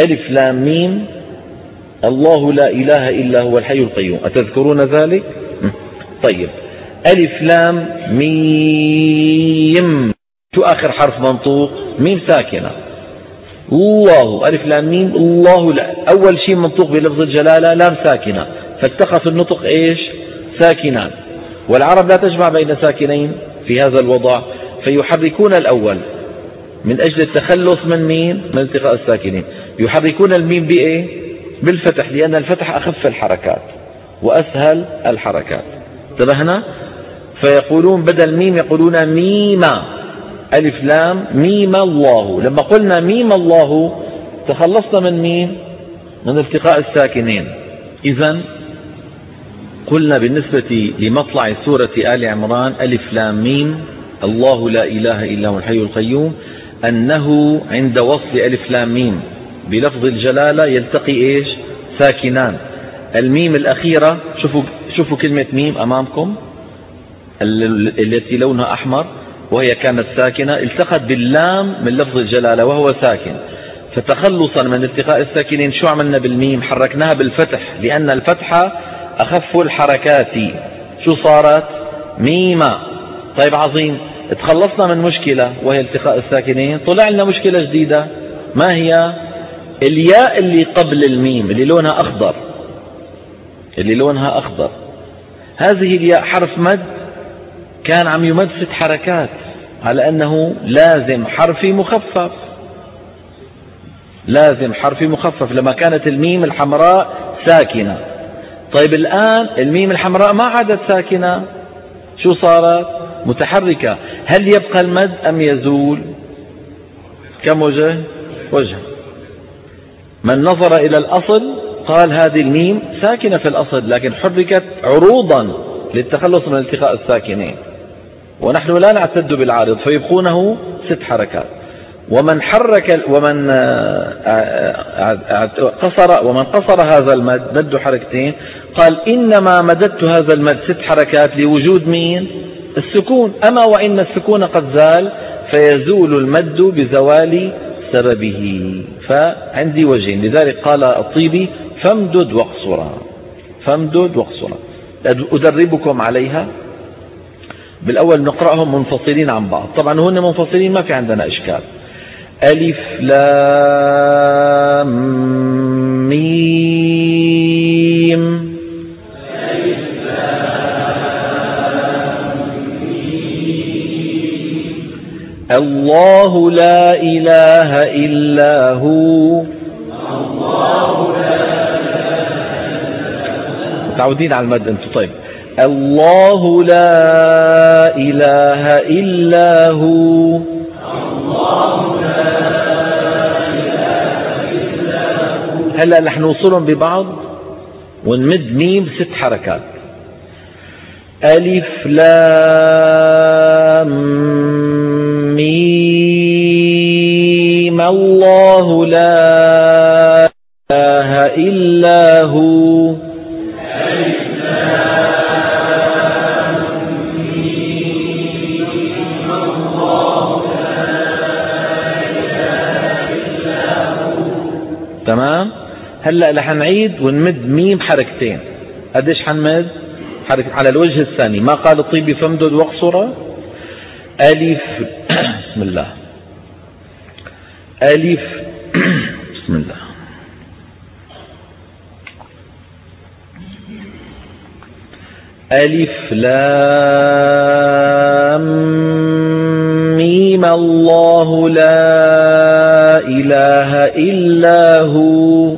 ألف لام ميم الله لا إله إلا هو الحي القيوم. أتذكرون ذلك؟ طيب. ألف لام ميم. شو آخر حرف منطوق؟ ميم ساكنة. الله. ألف لام ميم. الله. لا. أول شيء منطوق بلفظ الجلالة لام ساكنة. فاتخذ النطق إيش؟ ساكنان. والعرب لا تجمع بين ساكنين في هذا الوضع. فيحركون الأول. من أجل التخلص من مين من التقاء الساكنين. يحركون الميم بإيه؟ بالفتح لأن الفتح أخف الحركات وأسهل الحركات. انتبهنا. فيقولون بدل ميم يقولون ميما ألف لام. ميم الله. لما قلنا ميم الله تخلصنا من مين من التقاء الساكنين. إذا قلنا بالنسبة لمطلع سورة آل عمران ألف لام ميم. الله لا إله إلا هو الحي القيوم. أنه عند وصل ألف لام ميم. بلفظ الجلالة يلتقي إيش؟ ساكنان. الميم الأخيرة شوفوا, شوفوا كلمة ميم أمامكم التي لونها أحمر وهي كانت ساكنة التقت باللام من لفظ الجلالة وهو ساكن. فتخلصا من التقاء الساكنين شو عملنا بالميم؟ حركناها بالفتح لأن الفتحة أخف الحركات. شو صارت؟ ميمة. طيب عظيم. تخلصنا من مشكلة وهي التقاء الساكنين طلع لنا مشكلة جديدة. ما هي؟ الياء اللي قبل الميم اللي لونها أخضر. اللي لونها أخضر. هذه الياء حرف مد كان عم يمد ست حركات على أنه لازم حرفي مخفف. لازم حرفي مخفف. لما كانت الميم الحمراء ساكنة. طيب الآن الميم الحمراء ما عادت ساكنة. شو صارت؟ متحركة. هل يبقى المد أم يزول؟ كم وجه؟ وجه. من نظر إلى الأصل قال هذه الميم ساكنة في الأصل لكن حركت عروضا للتخلص من التقاء الساكنين. ونحن لا نعتد بالعارض فيبقونه ست حركات. ومن حرك ومن آه، آه، آه، قصر ومن قصر هذا المد مد حركتين قال إنما مددت هذا المد ست حركات لوجود مين؟ السكون. أما وإن السكون قد زال فيزول المد بزوال سببه. فعندي وجهين. لذلك قال الطيبي فامدد واقصرا فامدد واقصرا أدربكم عليها. بالأول نقرأهم منفصلين عن بعض. طبعا هن منفصلين ما في عندنا إشكال. ألف لام ميم. الله لا إله إلا هو. متعودين على المد أنتم طيب. الله لا إله إلا هو. هلا رح نوصلهم ببعض ونمد ميم ست حركات. ألف لام ميم. الله لا إله إلا هو. تمام؟ هلا رح نعيد ونمد ميم حركتين. قديش حنمد؟ حركة على الوجه الثاني. ما قال الطيبي فامدد واقصر؟ ألف بسم الله. ألف بسم الله. ألف لام ميم الله لا إله إلا هو.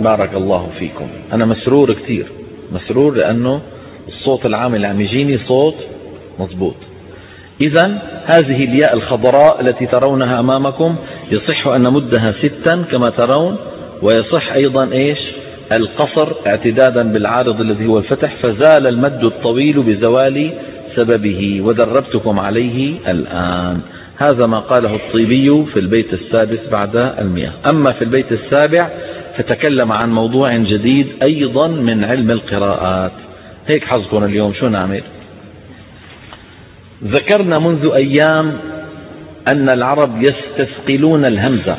بارك الله فيكم. أنا مسرور كثير. مسرور لأنه الصوت العام اللي عم يجيني صوت مضبوط. إذا هذه الياء الخضراء التي ترونها أمامكم يصح أن نمدها ستا كما ترون ويصح أيضا إيش؟ القصر اعتدادا بالعارض الذي هو الفتح فزال المد الطويل بزوال سببه ودربتكم عليه الآن. هذا ما قاله الطيبي في البيت السادس بعد المئة. أما في البيت السابع فتكلم عن موضوع جديد أيضا من علم القراءات. هيك حظكم اليوم شو نعمل؟ ذكرنا منذ أيام أن العرب يستثقلون الهمزة.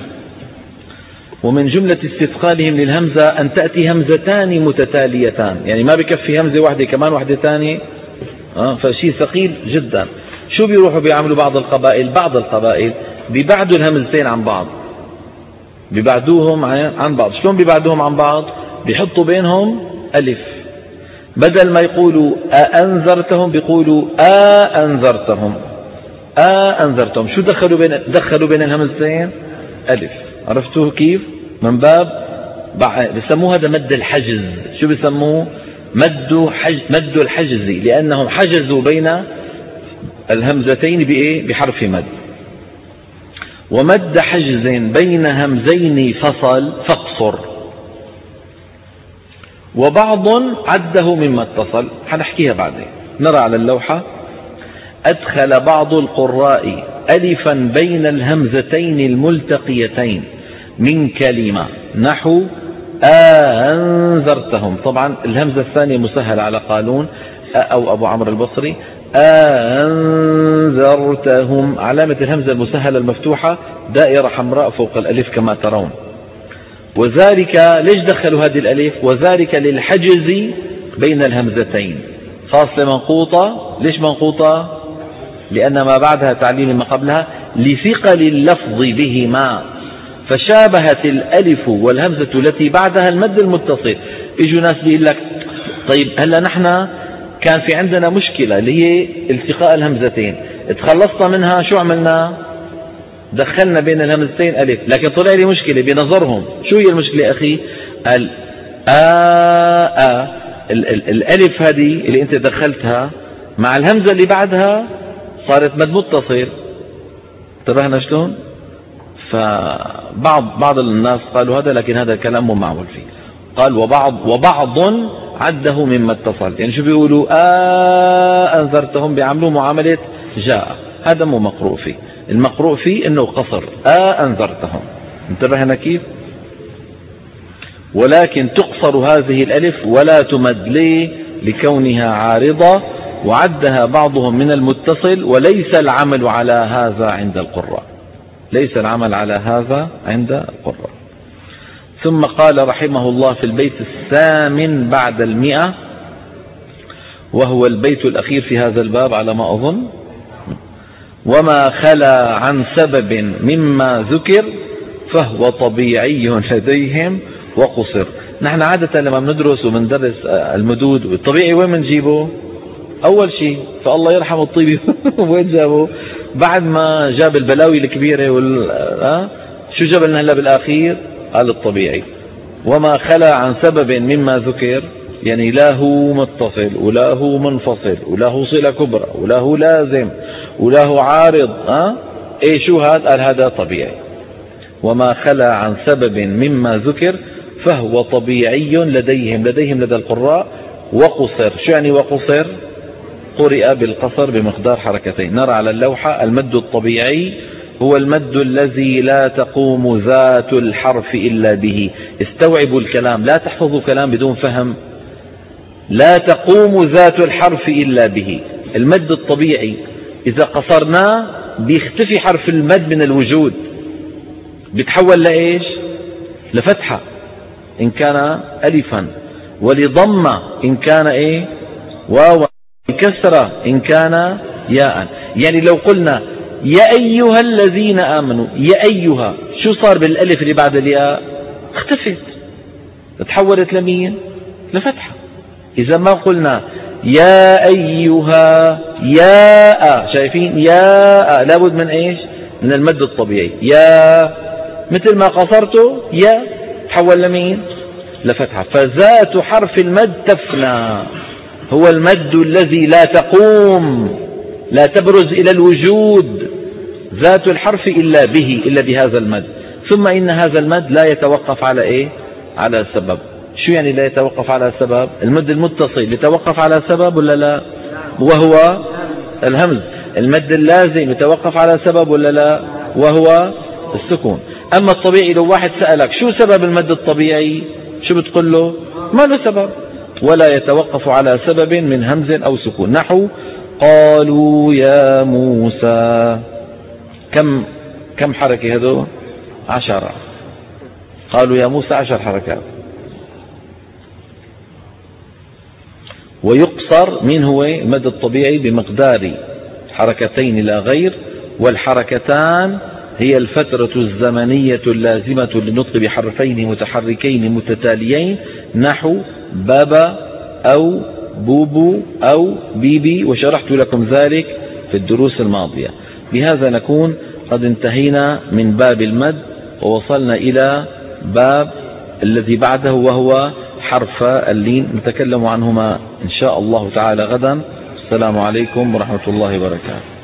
ومن جملة استثقالهم للهمزة أن تأتي همزتان متتاليتان. يعني ما بكفي همزة واحدة كمان واحدة ثانية آه فشيء ثقيل جدا. شو بيروحوا بيعملوا بعض القبائل؟ بعض القبائل بيبعدوا الهمزتين عن بعض. بيبعدوهم عن بعض. شلون بيبعدوهم عن بعض؟ بيحطوا بينهم ألف. بدل ما يقولوا أأنذرتهم بيقولوا أأنذرتهم أأنذرتهم شو دخلوا بين دخلوا بين الهمزتين؟ ألف. عرفتوا كيف؟ من باب بسموه هذا مد الحجز. شو بسموه؟ مد حج مد الحجز لأنهم حجزوا بين الهمزتين بإيه؟ بحرف مد. ومد حجز بين همزين فصل فاقصر. وبعض عده مما اتصل. حنحكيها بعدين. نرى على اللوحة. أدخل بعض القراء ألفا بين الهمزتين الملتقيتين من كلمة. نحو أنذرتهم. طبعا الهمزة الثانية مسهلة على قانون أو أبو عمرو البصري. أنذرتهم. علامة الهمزة المسهلة المفتوحة. دائرة حمراء فوق الألف كما ترون. وذلك ليش دخلوا هذه الألف وذلك للحجز بين الهمزتين. فاصلة منقوطة ليش منقوطة؟ لأن ما بعدها تعليل ما قبلها لثقل اللفظ بهما. فشابهت الألف والهمزة التي بعدها المد المتصل. يجوا ناس بيقول لك طيب هلا نحن كان في عندنا مشكلة اللي هي التقاء الهمزتين. تخلصنا منها شو عملنا؟ دخلنا بين الهمزتين ألف. لكن طلع لي مشكلة بنظرهم. شو هي المشكلة أخي؟ ال آ آ. ال ال الألف هذه اللي أنت دخلتها مع الهمزة اللي بعدها صارت مد متصل. انتبهنا شلون؟ فبعض بعض الناس قالوا هذا لكن هذا كلام مو معمول فيه. قال وبعض وبعض عده مما اتصل. يعني شو بيقولوا؟ آه أنذرتهم بيعملوا معاملة جاء. هذا مو مقروء فيه. المقروء فيه إنه قصر. آ أنذرتهم. انتبهنا كيف ولكن تقصر هذه الألف ولا تمد ليه؟ لكونها عارضة وعدها بعضهم من المتصل وليس العمل على هذا عند القراء. ليس العمل على هذا عند القراء. ثم قال رحمه الله في البيت الثامن بعد المئة وهو البيت الأخير في هذا الباب على ما أظن. وما خلا عن سبب مما ذكر فهو طبيعي لديهم وقصر. نحن عادة لما بندرس وبندرس المدود الطبيعي وين بنجيبه أول شيء فالله يرحم الطيبي وين جابه؟ بعد ما جاب البلاوي الكبيرة وال... أه؟ شو جاب لنا هلا بالأخير؟ قال الطبيعي. وما خلا عن سبب مما ذكر يعني لا هو متصل ولا هو منفصل ولا هو صلة كبرى ولا هو لازم ولا هو عارض أه؟ إيه شو هذا؟ قال هذا طبيعي. وما خلا عن سبب مما ذكر فهو طبيعي لديهم لديهم لدى القراء وقصر. شو يعني وقصر؟ قرئ بالقصر بمقدار حركتين. نرى على اللوحة المد الطبيعي هو المد الذي لا تقوم ذات الحرف إلا به. استوعبوا الكلام لا تحفظوا كلام بدون فهم. لا تقوم ذات الحرف إلا به. المد الطبيعي. إذا قصرناه بيختفي حرف المد من الوجود. بيتحول لإيش؟ لفتحة. إن كان ألفا. ولضمة إن كان إيه؟ واو. كسرة إن كان ياء. يعني لو قلنا يا أيها الذين آمنوا يا أيها. شو صار بالألف اللي بعد الياء؟ اختفت. تحولت لمين لفتحة. إذا ما قلنا يا أيها ياء شايفين؟ ياء لابد من إيش؟ من المد الطبيعي. يا. مثل ما قصرته يا. تحول لمين لفتحة. فذات حرف المد تفنى. هو المد الذي لا تقوم لا تبرز إلى الوجود. ذات الحرف إلا به إلا بهذا المد. ثم إن هذا المد لا يتوقف على إيه؟ على سبب. شو يعني لا يتوقف على سبب؟ المد المتصل يتوقف على سبب ولا لا؟ وهو الهمز. المد اللازم يتوقف على سبب ولا لا؟ وهو السكون. أما الطبيعي لو واحد سألك شو سبب المد الطبيعي؟ شو بتقول له؟ ما له سبب. ولا يتوقف على سبب من همز أو سكون. نحو قالوا يا موسى. كم كم حركة هذو عشرة. قالوا يا موسى عشر حركات. ويقصر من هو؟ المد الطبيعي بمقدار حركتين لا غير والحركتان هي الفترة الزمنية اللازمة للنطق بحرفين متحركين متتاليين نحو بابا أو بوبو أو بيبي وشرحت لكم ذلك في الدروس الماضية. بهذا نكون قد انتهينا من باب المد ووصلنا إلى باب الذي بعده وهو حرف اللين نتكلم عنهما إن شاء الله تعالى غدا. السلام عليكم ورحمة الله وبركاته.